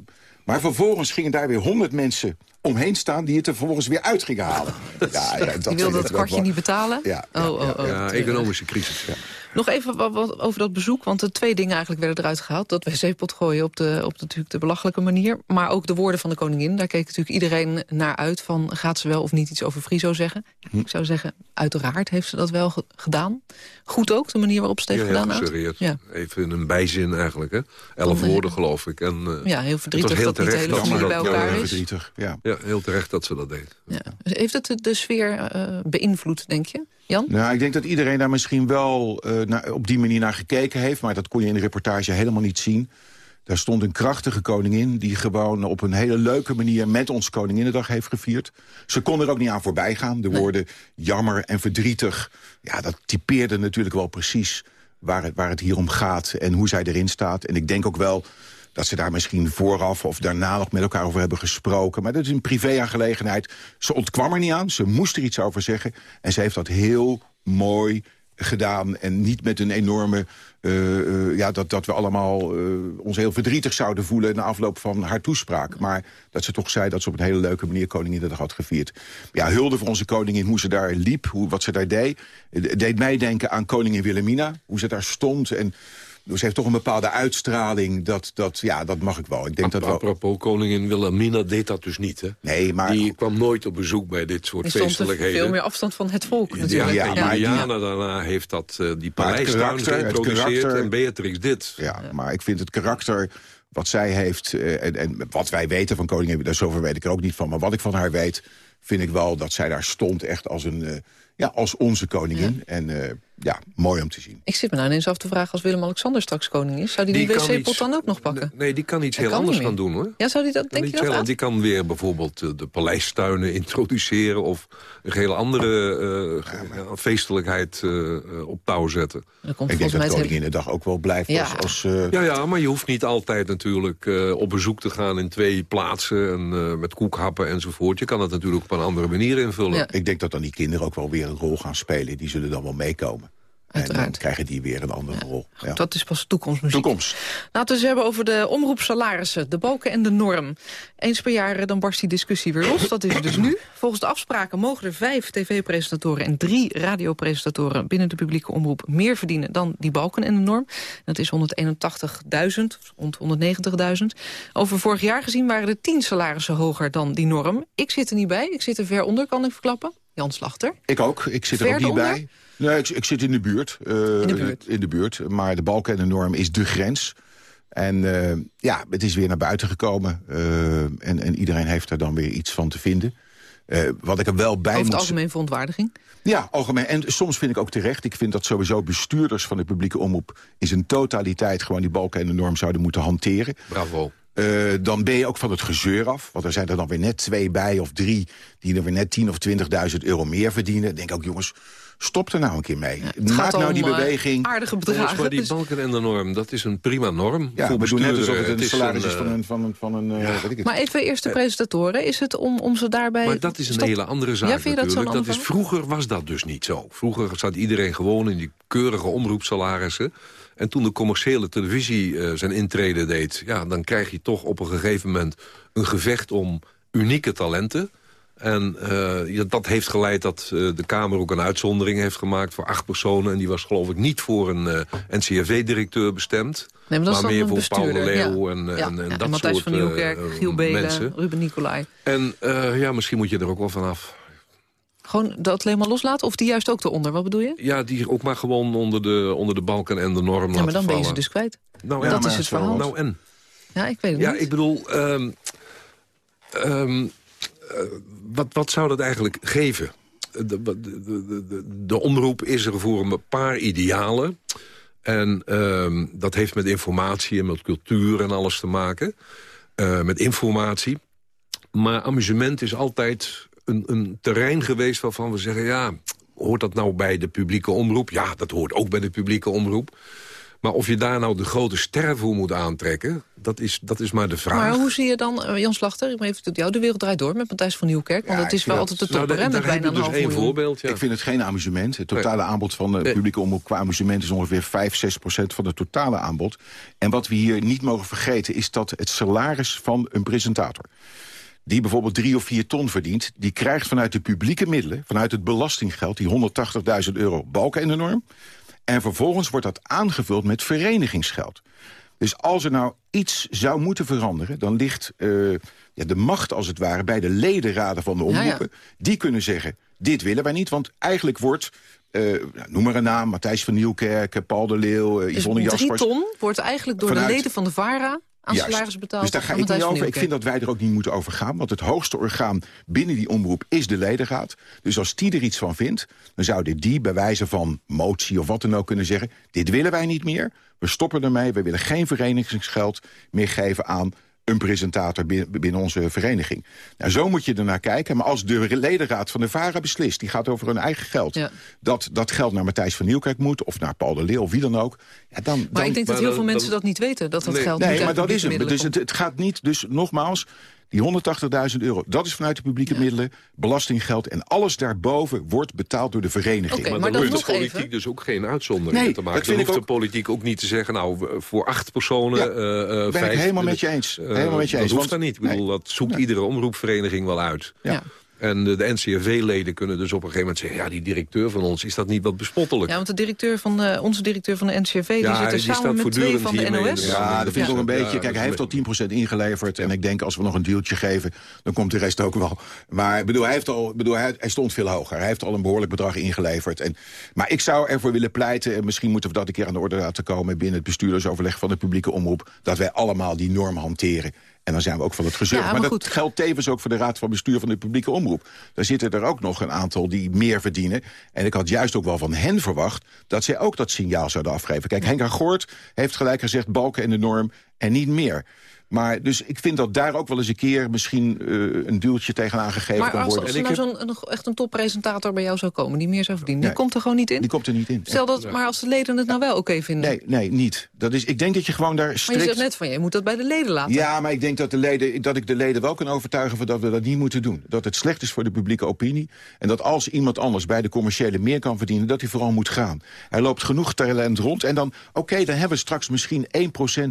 Maar vervolgens gingen daar weer honderd mensen omheen staan... die het er vervolgens weer uit gingen halen. Ja, ja, Die wilde het kwartje niet betalen? Ja, oh, oh, oh. Ja, economische crisis. Nog even wat, wat over dat bezoek, want de twee dingen eigenlijk werden eruit gehaald. Dat wc-pot gooien op, de, op de, natuurlijk de belachelijke manier. Maar ook de woorden van de koningin. Daar keek natuurlijk iedereen naar uit van... gaat ze wel of niet iets over Friso zeggen? Hm. Ik zou zeggen, uiteraard heeft ze dat wel ge- gedaan. Goed ook, de manier waarop ze het Ja, heeft heel gedaan. Ja. Even in een bijzin eigenlijk, hè. Elf eh, woorden, geloof ik. En, eh, Ja, heel verdrietig heel dat niet de hele ze familie dat- bij elkaar ja, is. Verdrietig, ja. Ja, heel terecht dat ze dat deed. Ja. Heeft het de, de sfeer eh, beïnvloed, denk je? Jan? Nou, ik denk dat iedereen daar misschien wel eh, naar- op die manier naar gekeken heeft... maar dat kon je in de reportage helemaal niet zien. Daar stond een krachtige koningin die gewoon op een hele leuke manier... met ons Koninginnedag heeft gevierd. Ze kon er ook niet aan voorbij gaan. De woorden jammer en verdrietig, ja, dat typeerde natuurlijk wel precies... Waar het, waar het hier om gaat en hoe zij erin staat. En ik denk ook wel dat ze daar misschien vooraf of daarna nog met elkaar over hebben gesproken. Maar dat is een privé-aangelegenheid. Ze ontkwam er niet aan, ze moest er iets over zeggen. En ze heeft dat heel mooi, gedaan en niet met een enorme... eh, eh, ja, dat, dat we allemaal eh, ons heel verdrietig zouden voelen... na afloop van haar toespraak. Maar dat ze toch zei dat ze op een hele leuke manier Koninginnedag had gevierd. Ja, hulde voor onze koningin, hoe ze daar liep, hoe, wat ze daar deed... Deed mij denken aan koningin Wilhelmina, hoe ze daar stond... en dus heeft toch een bepaalde uitstraling. Dat, dat, ja, dat mag ik wel. Ik denk dat wel... Apropos, koningin Wilhelmina deed dat dus niet, hè? Nee, maar... Die kwam nooit op bezoek bij dit soort stond feestelijkheden. veel meer afstand van het volk natuurlijk. Ja, en Juliana daarna heeft dat, eh, die paleistuin het geïntroduceerd karakter- en Beatrix dit. Ja, maar ik vind het karakter wat zij heeft... eh, en, en wat wij weten van koningin, daar zover weet ik er ook niet van... maar wat ik van haar weet, vind ik wel dat zij daar stond echt als, een, eh, ja, als onze koningin. En eh, ja, mooi om te zien. Ik zit me nou ineens af te vragen, als Willem-Alexander straks koning is... zou die die, Die wc-pot dan ook nog pakken? Nee, die kan iets Dat heel kan anders gaan doen, hoor. Ja, zou die dat, denk je dat aan? Die kan weer bijvoorbeeld eh, de paleistuinen introduceren... of een hele andere eh, ja, feestelijkheid eh, eh, op touw zetten. Ik denk dat Koninginnedag ook wel blijft Ja. als... als eh, Ja, ja, maar je hoeft niet altijd natuurlijk eh, op bezoek te gaan in twee plaatsen... En, eh, met koekhappen enzovoort. Je kan het natuurlijk op een andere manier invullen. Ik denk dat dan die kinderen ook wel weer een rol gaan spelen. Die zullen dan wel meekomen. En dan krijgen die weer een andere rol. Ja. Dat is pas toekomstmuziek. Toekomst. Laten we het eens hebben over de omroepsalarissen, de balken en de norm. Eens per jaar eh, dan barst die discussie weer los. Dat is dus nu. Volgens de afspraken mogen er vijf tv-presentatoren en drie radiopresentatoren binnen de publieke omroep meer verdienen dan die balken en de norm. Dat is 181.000, rond 190.000. Over vorig jaar gezien waren er tien salarissen hoger dan die norm. Ik zit er niet bij, ik zit er ver onder, kan ik verklappen. Jan Slachter. Ik ook. Ik zit er Ver ook niet bij. Nee, ik, ik zit in de buurt. eh, In de buurt. in de buurt. Maar de balken en de norm is de grens. En eh, ja, het is weer naar buiten gekomen. eh, en, en iedereen heeft er dan weer iets van te vinden. Eh, wat ik er wel bij Over moet... het algemeen verontwaardiging. Ja, algemeen. En soms vind ik ook terecht. Ik vind dat sowieso bestuurders van de publieke omroep... in zijn totaliteit gewoon die balken en de norm zouden moeten hanteren. Bravo. Eh, dan ben je ook van het gezeur af. Want er zijn er dan weer net twee bij of drie... die er weer net 10.000 of 20.000 euro meer verdienen. Ik denk ook, jongens, stop er nou een keer mee. Maak nou die om, eh, beweging. aardige bedragen. maar die dus- balken en de norm, dat is een prima norm. Ja, voor we doen net alsof het een is salaris is van een... Van een, van een eh, weet ik het. Maar even eerst de presentatoren. Is het om, om ze daarbij... Maar dat is een Stop. hele andere zaak Ja, vind je dat natuurlijk. Dat is, vroeger was dat dus niet zo. Vroeger zat iedereen gewoon in die keurige omroepsalarissen. En toen de commerciële televisie eh, zijn intrede deed... Ja, dan krijg je toch op een gegeven moment een gevecht om unieke talenten... En eh, ja, dat heeft geleid dat eh, de Kamer ook een uitzondering heeft gemaakt voor acht personen. En die was geloof ik niet voor een eh NCRV-directeur bestemd. Nee, maar meer voor Paul Leeuw ja. en, Ja, en, en ja, dat Matthijs soort van Nieuwkerk, Giel Belen, mensen. Ruben Nicolai. En ja, misschien moet je er ook wel vanaf. Gewoon dat alleen maar loslaten? Of die juist ook eronder? Wat bedoel je? Ja, die ook maar gewoon onder de, onder de balken en de norm Ja, laten maar dan ben je ze dus kwijt. Nou, dat ja, is het verhaal. Nou en? Ja, ik weet het Ja, niet. ik bedoel... ehm, ehm, eh, wat, wat zou dat eigenlijk geven? De, de, de, de, de omroep is er voor een paar idealen. En ehm, dat heeft met informatie en met cultuur en alles te maken. Eh, met informatie. Maar amusement is altijd een, een terrein geweest waarvan we zeggen... ja, hoort dat nou bij de publieke omroep? Ja, dat hoort ook bij de publieke omroep. Maar of je daar nou de grote ster voor moet aantrekken... dat is, dat is maar de vraag. Maar hoe zie je dan, eh, Jan Slachter, ik ben even tot jou, de wereld draait door met Matthijs van Nieuwkerk? Want Ja, het is wel altijd de topper, Nou, met daar bijna een half dus miljoen. voorbeeld, ja. Ik vind het geen amusement. Het totale aanbod van de publieke omroep qua amusement... is ongeveer 5, 6 procent van het totale aanbod. En wat we hier niet mogen vergeten... is dat het salaris van een presentator die bijvoorbeeld drie of vier ton verdient... die krijgt vanuit de publieke middelen, vanuit het belastinggeld... die 180.000 euro balken in de norm. En vervolgens wordt dat aangevuld met verenigingsgeld. Dus als er nou iets zou moeten veranderen... dan ligt eh, ja, de macht als het ware bij de ledenraden van de Ja, ja. omroepen. Die kunnen zeggen, dit willen wij niet. Want eigenlijk wordt, eh, nou, noem maar een naam... Matthijs van Nieuwkerk, Paul de Leeuw, Dus Yvonne drie Jaspers... ton wordt eigenlijk door de leden van de VARA aan Juist. salaris betaald. Dus daar ga ik niet over. Ik vind dat wij er ook niet moeten over gaan. Want het hoogste orgaan binnen die omroep is de ledenraad. Dus als die er iets van vindt, dan zouden die bij wijze van motie of wat dan ook kunnen zeggen... dit willen wij niet meer, we stoppen ermee... we willen geen verenigingsgeld meer geven aan een presentator bin- binnen onze vereniging. Nou, zo moet je ernaar kijken. Maar als de ledenraad van de VARA beslist... die gaat over hun eigen geld... dat dat geld naar Matthijs van Nieuwkerk moet... of naar Paul de Leeuw of wie dan ook... Ja, dan, Maar dan, ik denk dat heel veel mensen dat niet weten, dat dat geld Nee, maar dat is middelen Dus het, het gaat niet, dus nogmaals... Die 180.000 euro, dat is vanuit de publieke middelen, belastinggeld... en alles daarboven wordt betaald door de vereniging. Oké, maar, maar dan hoeft de politiek even. dus ook geen uitzonderingen Nee, te maken. dat vind dan hoeft de politiek ook niet te zeggen... nou, voor acht personen, Ja, eh, eh, ben ik vijf... helemaal met je eens. eh, Helemaal met je eens, Dat hoeft want- dan niet. Ik bedoel, dat zoekt iedere omroepvereniging wel uit. Ja. En de, de NCRV-leden kunnen dus op een gegeven moment zeggen... ja, die directeur van ons, is dat niet wat bespottelijk? Ja, want de directeur van de, onze directeur van de NCRV... die zit er die samen met twee van de NOS. de- Ja, dat vind ik ook een beetje. Kijk, hij heeft al 10% ingeleverd. En ik denk, als we nog een deeltje geven, dan komt de rest ook wel. Maar ik bedoel, hij, heeft al, ik bedoel, hij, hij stond veel hoger. Hij heeft al een behoorlijk bedrag ingeleverd. En, maar ik zou ervoor willen pleiten, en misschien moeten we dat een keer aan de orde laten komen... binnen het bestuurdersoverleg van de publieke omroep... dat wij allemaal die norm hanteren. En dan zijn we ook van het gezeur. Ja, maar maar dat goed. geldt tevens ook voor de Raad van Bestuur van de publieke omroep. Daar zitten er ook nog een aantal die meer verdienen. En ik had juist ook wel van hen verwacht... dat zij ook dat signaal zouden afgeven. Kijk, Henk Goort heeft gelijk gezegd... balken en de norm en niet meer. Maar dus ik vind dat daar ook wel eens een keer... misschien eh, een duwtje tegenaan gegeven Maar kan als, worden. als er nou zo'n echt een toppresentator bij jou zou komen... die meer zou verdienen, die komt er gewoon niet in? Die komt er niet in. Stel dat, maar als de leden het nou wel oké vinden. Nee, nee, niet. Dat is, ik denk dat je gewoon daar Maar je strikt... zegt net van, je moet dat bij de leden laten. Ja, maar ik denk dat, de leden, dat ik de leden wel kan overtuigen... van dat we dat niet moeten doen. Dat het slecht is voor de publieke opinie. En dat als iemand anders bij de commerciële meer kan verdienen... dat hij vooral moet gaan. Hij loopt genoeg talent rond. En dan, oké, dan hebben we straks misschien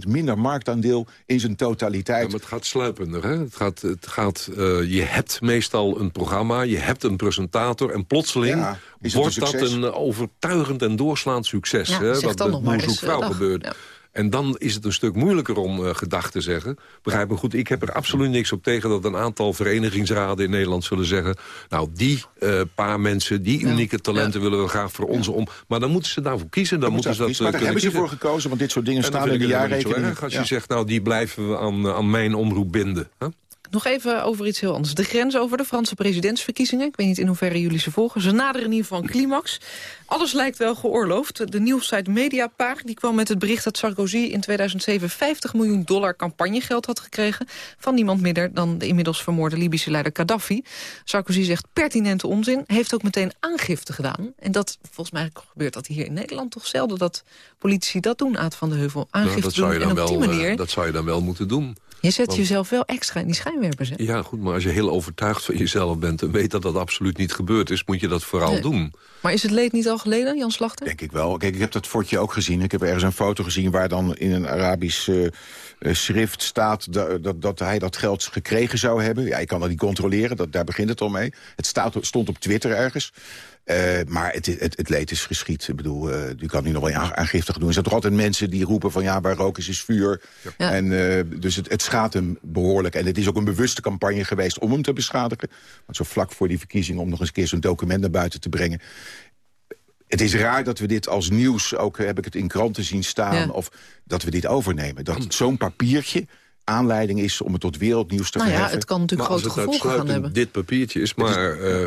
1% minder marktaandeel... in zijn totaliteit. Ja, maar het gaat sluipender. Hè? Het gaat, het gaat, eh, je hebt meestal een programma, je hebt een presentator... en plotseling Ja, is het wordt een dat een eh, overtuigend en doorslaand succes. Ja, hè? zeg Wat dan met nog maar Boer eens, Zoekt Vrouw eh, dag. gebeurt. En dan is het een stuk moeilijker om eh gedag te zeggen. Begrijp me goed, ik heb er absoluut niks op tegen... dat een aantal verenigingsraden in Nederland zullen zeggen... nou, die eh, paar mensen, die unieke talenten willen we graag voor onze om... maar dan moeten ze daarvoor kiezen. Dan Daar moeten ze dat maar eh, daar kunnen hebben ze voor gekozen, want dit soort dingen staan in de jaarrekening. erg Als je zegt, nou, die blijven we aan, aan mijn omroep binden. Hè? Nog even over iets heel anders. De grens over de Franse presidentsverkiezingen. Ik weet niet in hoeverre jullie ze volgen. Ze naderen in ieder geval een climax. Alles lijkt wel geoorloofd. De nieuwssite Mediapart die kwam met het bericht dat Sarkozy in 2007 50 miljoen dollar campagnegeld had gekregen. Van niemand minder dan de inmiddels vermoorde Libische leider Gaddafi. Sarkozy zegt pertinente onzin. Heeft ook meteen aangifte gedaan. En dat, volgens mij gebeurt dat hier in Nederland toch zelden dat politici dat doen, Aad van de Heuvel. Nou, Aangifte dat, zou je doen en op die wel, eh, manier... dat zou je dan wel moeten doen. Je zet Want- jezelf wel extra in die schijnwerpers, hè? Ja, goed, maar als je heel overtuigd van jezelf bent... en weet dat dat absoluut niet gebeurd is, moet je dat vooral Nee. doen. Maar is het leed niet al geleden, Jan Slachter? Denk ik wel. Kijk, ik heb dat fortje ook gezien. Ik heb ergens een foto gezien waar dan in een Arabisch eh, schrift staat... Dat, dat, dat hij dat geld gekregen zou hebben. Ja, ik kan dat niet controleren, dat, daar begint het al mee. Het staat, stond op Twitter ergens. Eh, maar het, het, het leed is geschied. Ik bedoel, eh je kan nu nog wel aan- aangifte gaan doen. Er zijn toch altijd mensen die roepen van... ja, waar rook is, is vuur. Ja. En, eh, dus het, het schaadt hem behoorlijk. En het is ook een bewuste campagne geweest om hem te beschadigen. Want zo vlak voor die verkiezing... om nog eens een keer zo'n document naar buiten te brengen... Het is raar dat we dit als nieuws, ook heb ik het in kranten zien staan... Ja. of dat we dit overnemen. Dat zo'n papiertje aanleiding is om het tot wereldnieuws te Nou ja, verheffen. het kan natuurlijk Maar grote het gevolgen gaan hebben. dit papiertje is, maar eh,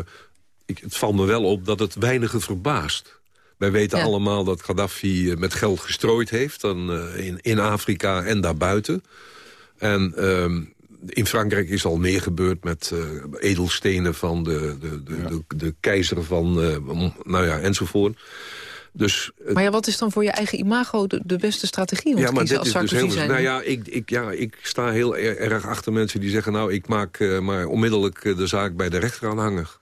ik, het valt me wel op dat het weinigen verbaast. Wij weten Ja. allemaal dat Gaddafi eh, met geld gestrooid heeft dan, eh, in, in Afrika en daarbuiten. En ehm, in Frankrijk is al meer gebeurd met eh, edelstenen van de, de, de, de, de keizer van, eh, nou ja, enzovoort. Dus Maar ja, wat is dan voor je eigen imago de, de beste strategie om ja, te maar kiezen dit als is dus heel... zijn? Nou ja ik, ik, ja, ik sta heel er- erg achter mensen die zeggen... nou, ik maak eh, maar onmiddellijk de zaak bij de rechter aanhanger.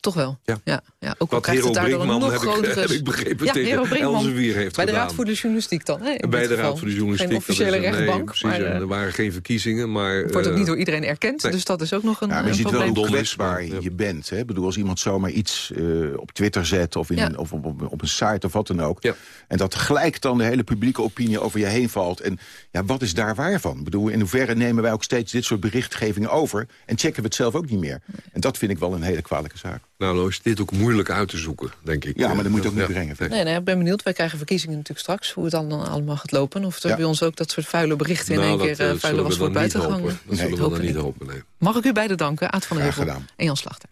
Toch wel? Ja. ja, ja. Ook al Wat krijgt het Hero daardoor een Brinkman, nog heb ik, grotere... heb ik begrepen, ja, tegen Brinkman Elsevier heeft Bij de gedaan. Raad voor de Journalistiek dan, hè, bij de geval. Raad voor de Journalistiek. Geen dat is officiële nee, rechtbank, precies, maar eh, er waren geen verkiezingen, maar... het wordt ook eh, niet door iedereen erkend. nee. Dus dat is ook nog een, Ja, maar een je ziet wel hoe dom is, kwetsbaar ja. je bent. Hè? Ik bedoel, als iemand zomaar iets eh, op Twitter zet... of, in, Ja. of op, op, op een site of wat dan ook... Ja. en dat gelijk dan de hele publieke opinie over je heen valt... en ja, wat is daar waar van? Ik bedoel, in hoeverre nemen wij ook steeds dit soort berichtgeving over... en checken we het zelf ook niet meer? En dat vind ik wel een hele kwalijke zaak. Nou, is dit ook moeilijk uit te zoeken, denk ik. Ja, maar dat moet je ook niet Ja. brengen. Nee, nee, ik ben benieuwd. Wij krijgen verkiezingen natuurlijk straks. Hoe het dan allemaal gaat lopen. Of er Ja. bij ons ook dat soort vuile berichten in Nou, één keer eh, eh, vuile was voor dan niet buiten hopen. gehangen. Dat zullen we hopen dan niet hopen, nee. Mag ik u beiden danken, Aad van der Graag Heuvel gedaan. en Jan Slachter.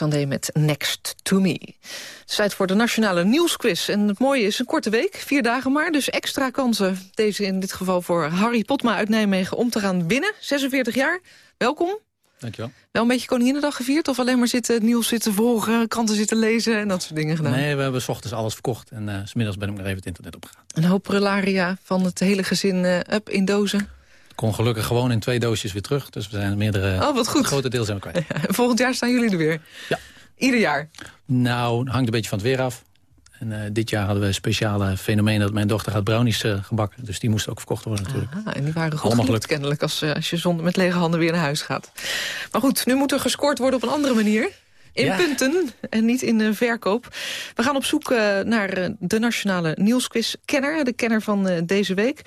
Sandé met Next to Me. Het is tijd voor de Nationale Nieuwsquiz. En het mooie is een korte week, vier dagen maar. Dus extra kansen, deze in dit geval voor Harry Potma uit Nijmegen... om te gaan winnen, 46 jaar. Welkom. Dankjewel. Wel een beetje Koninginnedag gevierd? Of alleen maar zitten, het nieuws zitten volgen, kranten zitten lezen... en dat soort dingen gedaan? Nee, we hebben s ochtends alles verkocht. En uh, s middags ben ik nog even het internet opgegaan. Een hoop relaria van het hele gezin uh, up in dozen? Kon gelukkig gewoon in twee doosjes weer terug. Dus we zijn meerdere... Oh, wat goed. grote deel zijn we kwijt. Ja, volgend jaar staan jullie er weer? Ja. Ieder jaar? Nou, hangt een beetje van het weer af. En uh, dit jaar hadden we een speciale fenomeen dat mijn dochter had brownies uh, gebakken. Dus die moesten ook verkocht worden natuurlijk. Ah, en die waren goed gelukt kennelijk als, uh, als je zonder met lege handen weer naar huis gaat. Maar goed, nu moet er gescoord worden op een andere manier. In ja. punten en niet in verkoop. We gaan op zoek naar de nationale nieuwsquiz-kenner. De kenner van deze week.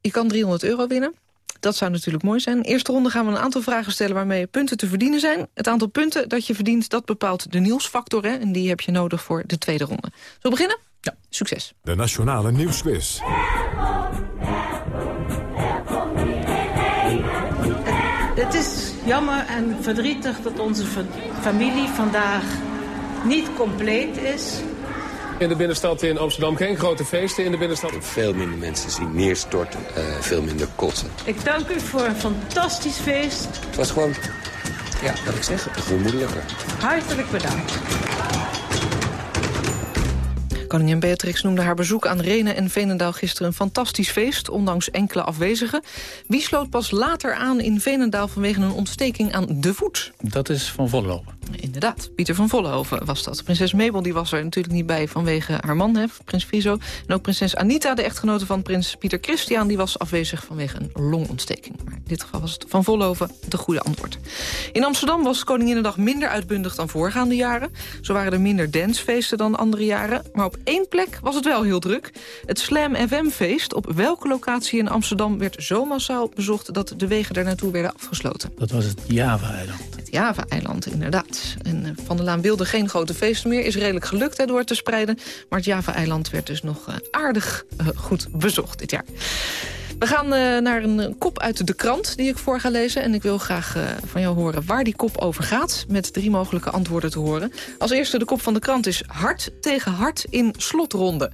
Je kan 300 euro winnen. Dat zou natuurlijk mooi zijn. Eerste ronde gaan we een aantal vragen stellen waarmee punten te verdienen zijn. Het aantal punten dat je verdient, dat bepaalt de nieuwsfactor. Hè, en die heb je nodig voor de tweede ronde. Zullen we beginnen? Ja. Succes. De Nationale Nieuwsquiz. Het is jammer en verdrietig dat onze familie vandaag niet compleet is. In de binnenstad in Amsterdam geen grote feesten in de binnenstad. Veel minder mensen zien neerstorten, uh, veel minder kotsen. Ik dank u voor een fantastisch feest. Het was gewoon, ja, wat ik zeg, gemoedelijker. Hartelijk bedankt. Koningin Beatrix noemde haar bezoek aan Renen en Veenendaal gisteren een fantastisch feest, ondanks enkele afwezigen. Wie sloot pas later aan in Veenendaal vanwege een ontsteking aan de voet? Dat is van Vollenhoven. Inderdaad, Pieter van Vollenhoven was dat. Prinses Mabel die was er natuurlijk niet bij vanwege haar man, hè, prins Friso. En ook prinses Anita, de echtgenote van prins Pieter Christian... die was afwezig vanwege een longontsteking. Maar in dit geval was het van Vollenhoven het goede antwoord. In Amsterdam was Koninginnedag minder uitbundig dan voorgaande jaren. Zo waren er minder dancefeesten dan andere jaren. Maar op één plek was het wel heel druk. Het Slam FM-feest op welke locatie in Amsterdam werd zo massaal bezocht... dat de wegen daar naartoe werden afgesloten? Dat was het Java-eiland. Java-eiland, inderdaad. En Van der Laan wilde geen grote feesten meer. Is redelijk gelukt hè, door het te spreiden. Maar het Java-eiland werd dus nog uh, aardig uh, goed bezocht dit jaar. We gaan uh, naar een kop uit de krant die ik voor ga lezen. En ik wil graag uh, van jou horen waar die kop over gaat. Met drie mogelijke antwoorden te horen. Als eerste de kop van de krant is hart tegen hart in slotronde.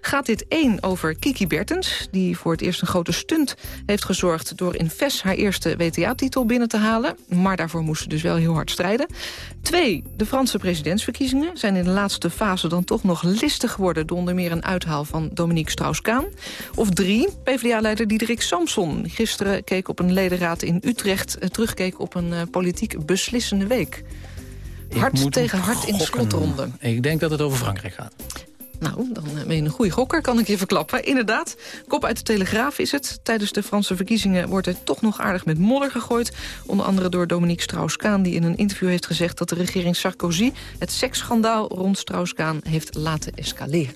Gaat dit één over Kiki Bertens... die voor het eerst een grote stunt heeft gezorgd... door in VES haar eerste WTA-titel binnen te halen. Maar daarvoor moest ze dus wel heel hard strijden. Twee, de Franse presidentsverkiezingen... zijn in de laatste fase dan toch nog listig geworden... door onder meer een uithaal van Dominique Strauss-Kaan. Of drie, PvdA-leider Diederik Samson. Gisteren keek op een ledenraad in Utrecht... terugkeek op een uh, politiek beslissende week. Hart tegen hart in de slotronde. Ik denk dat het over Frankrijk gaat. Nou, dan ben je een goede gokker, kan ik je verklappen. Inderdaad, kop uit de Telegraaf is het. Tijdens de Franse verkiezingen wordt er toch nog aardig met modder gegooid. Onder andere door Dominique Strauss-Kaan... die in een interview heeft gezegd dat de regering Sarkozy... het seksschandaal rond Strauss-Kaan heeft laten escaleren.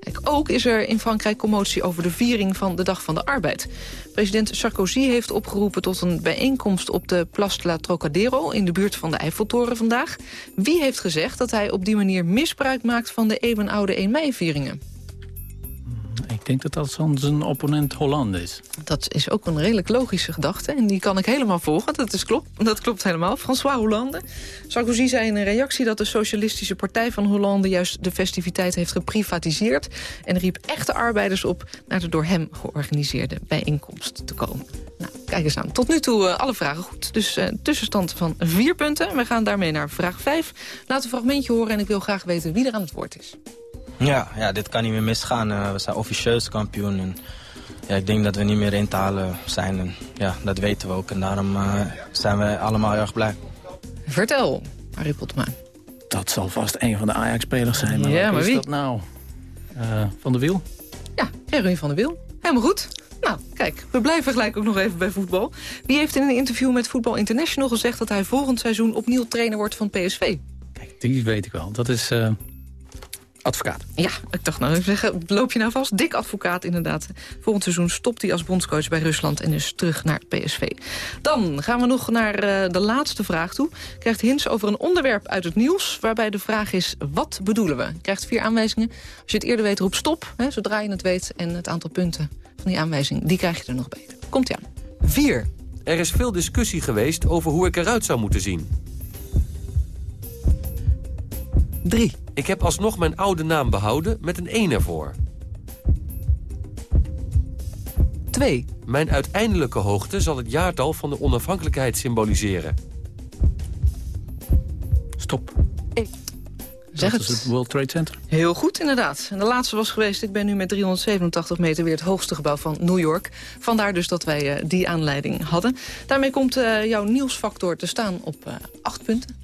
Kijk, ook is er in Frankrijk commotie over de viering van de Dag van de Arbeid. President Sarkozy heeft opgeroepen tot een bijeenkomst op de Place de la Trocadero... in de buurt van de Eiffeltoren vandaag. Wie heeft gezegd dat hij op die manier misbruik maakt van de eeuwenoude 1 mei-vieringen? Ik denk dat dat zijn opponent Hollande is. Dat is ook een redelijk logische gedachte. En die kan ik helemaal volgen. Dat, is klopt, dat klopt helemaal. François Hollande. Sarkozy zei in een reactie dat de Socialistische Partij van Hollande... juist de festiviteit heeft geprivatiseerd. En riep echte arbeiders op naar de door hem georganiseerde bijeenkomst te komen. Nou, kijk eens aan. Tot nu toe uh, alle vragen goed. Dus uh, tussenstand van vier punten. We gaan daarmee naar vraag vijf. Laat een fragmentje horen en ik wil graag weten wie er aan het woord is. Ja, ja, dit kan niet meer misgaan. Uh, we zijn officieus kampioen. En, ja, ik denk dat we niet meer in te halen zijn. En, ja, dat weten we ook. En daarom uh, zijn we allemaal erg blij. Vertel, Harry Potma. Dat zal vast een van de Ajax-spelers zijn. Maar ja, maar is wie? dat nou? Uh, van de Wiel? Ja, Erwin van der Wiel. Helemaal goed. Nou, kijk, we blijven gelijk ook nog even bij voetbal. Wie heeft in een interview met Voetbal International gezegd... dat hij volgend seizoen opnieuw trainer wordt van PSV? Kijk, die weet ik wel. Dat is... Advocaat. Ja, ik dacht nou even zeggen, loop je nou vast? Dik advocaat inderdaad. Volgend seizoen stopt hij als bondscoach bij Rusland en is terug naar PSV. Dan gaan we nog naar uh, de laatste vraag toe. Krijgt hints over een onderwerp uit het nieuws... waarbij de vraag is, wat bedoelen we? Krijgt vier aanwijzingen. Als je het eerder weet, roep stop, hè, zodra je het weet. En het aantal punten van die aanwijzing, die krijg je er nog bij. Komt ie aan. 4. Er is veel discussie geweest over hoe ik eruit zou moeten zien. 3. Ik heb alsnog mijn oude naam behouden met een 1 ervoor. 2. Mijn uiteindelijke hoogte zal het jaartal van de onafhankelijkheid symboliseren. Stop. Zeg Dat is het. het World Trade Center. Heel goed, inderdaad. En de laatste was geweest, ik ben nu met 387 meter weer het hoogste gebouw van New York. Vandaar dus dat wij eh, die aanleiding hadden. Daarmee komt eh, jouw nieuwsfactor te staan op eh 8 punten.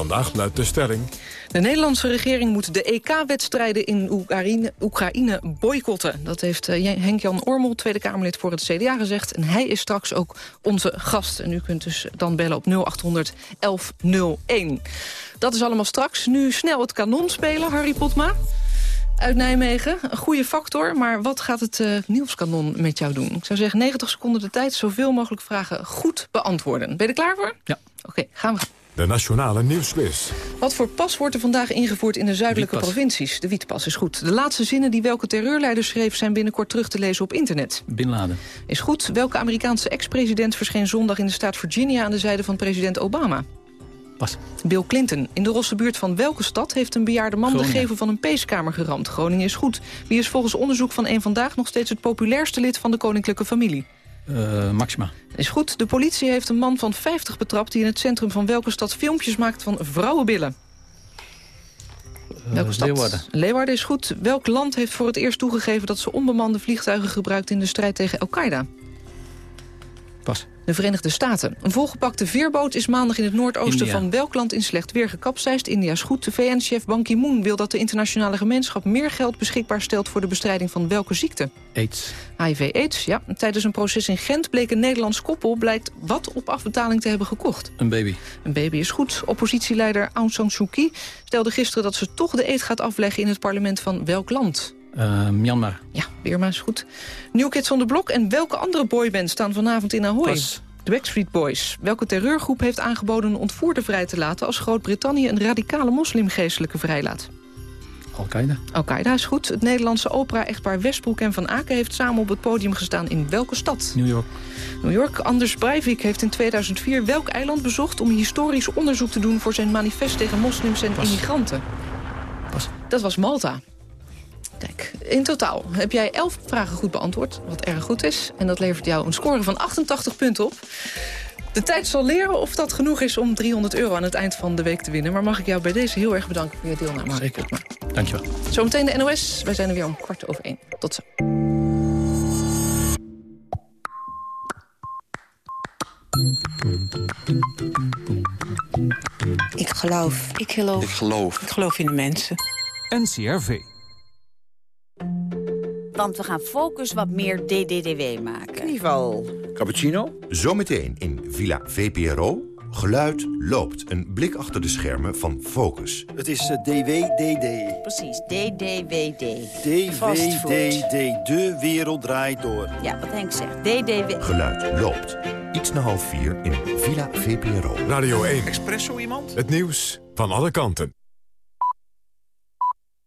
Vandaag luidt de stelling... De Nederlandse regering moet de EK-wedstrijden in Oekraïne, Oekraïne boycotten. Dat heeft eh, Henk-Jan Ormel, Tweede Kamerlid voor het CDA, gezegd. En hij is straks ook onze gast. En u kunt dus dan bellen op 0800 1101. Dat is allemaal straks. Nu snel het kanon spelen, Harry Potma. Uit Nijmegen. Een goede factor, maar wat gaat het eh, nieuwskanon met jou doen? Ik zou zeggen 90 seconden de tijd, zoveel mogelijk vragen goed beantwoorden. Ben je er klaar voor? Ja. Oké, gaan we. De Nationale Nieuwsquiz. Wat voor pas wordt er vandaag ingevoerd in de zuidelijke Wietpas. provincies? De wietpas is goed. De laatste zinnen die welke terreurleider schreef... zijn binnenkort terug te lezen op internet. Bin Laden. Is goed. Welke Amerikaanse ex-president verscheen zondag in de staat Virginia... aan de zijde van president Obama? Pas. Bill Clinton. In de Rosse buurt van welke stad heeft een bejaarde man... de gevel van een peeskamer geramd? Groningen is goed. Wie is volgens onderzoek van een Vandaag... nog steeds het populairste lid van de koninklijke familie? Eh, Maxima. Is goed. De politie heeft een man van 50 betrapt... die in het centrum van welke stad filmpjes maakt van vrouwenbillen? Welke stad? Leeuwarden. Leeuwarden is goed. Welk land heeft voor het eerst toegegeven... dat ze onbemande vliegtuigen gebruikt in de strijd tegen Al-Qaeda? Pas. De Verenigde Staten. Een volgepakte veerboot is maandag in het noordoosten India. van welk land in slecht weer gekapseist. India is goed. De VN-chef Ban Ki-moon wil dat de internationale gemeenschap meer geld beschikbaar stelt voor de bestrijding van welke ziekte? AIDS. HIV-AIDS, ja. Tijdens een proces in Gent bleek een Nederlands koppel blijkt wat op afbetaling te hebben gekocht. Een baby. Een baby is goed. Oppositieleider Aung San Suu Kyi stelde gisteren dat ze toch de eed gaat afleggen in het parlement van welk land? Eh, Myanmar. Ja, Birma is goed. New Kids on the Block en welke andere boyband staan vanavond in Ahoy? Pas. De Backstreet Boys. Welke terreurgroep heeft aangeboden een ontvoerder vrij te laten... als Groot-Brittannië een radicale moslimgeestelijke vrijlaat? Al-Qaeda. Al-Qaeda is goed. Het Nederlandse opera-echtpaar Westbroek en Van Aken... heeft samen op het podium gestaan in welke stad? New York. New York. Anders Breivik heeft in 2004 welk eiland bezocht... om historisch onderzoek te doen voor zijn manifest tegen moslims en immigranten? Pas. Dat was Malta. Kijk, in totaal heb jij 11 vragen goed beantwoord, wat erg goed is. En dat levert jou een score van 88 punten op. De tijd zal leren of dat genoeg is om 300 euro aan het eind van de week te winnen. Maar mag ik jou bij deze heel erg bedanken voor je deelname. Zeker. Dankjewel. Zometeen de NOS. Wij zijn er weer om kwart over één. Tot zo. Ik geloof. Ik geloof. Ik geloof. Ik geloof in de mensen. NCRV. Want we gaan Focus wat meer DDDW maken. Knieval. Cappuccino? Zometeen in Villa VPRO. Geluid loopt. Een blik achter de schermen van Focus. Het is eh, DWDD. Precies, DDWD. DWDD. De wereld draait door. Ja, wat Henk zegt. DDW. Geluid loopt. Iets na half vier in Villa VPRO. Radio 1. Espresso iemand? Het nieuws van alle kanten.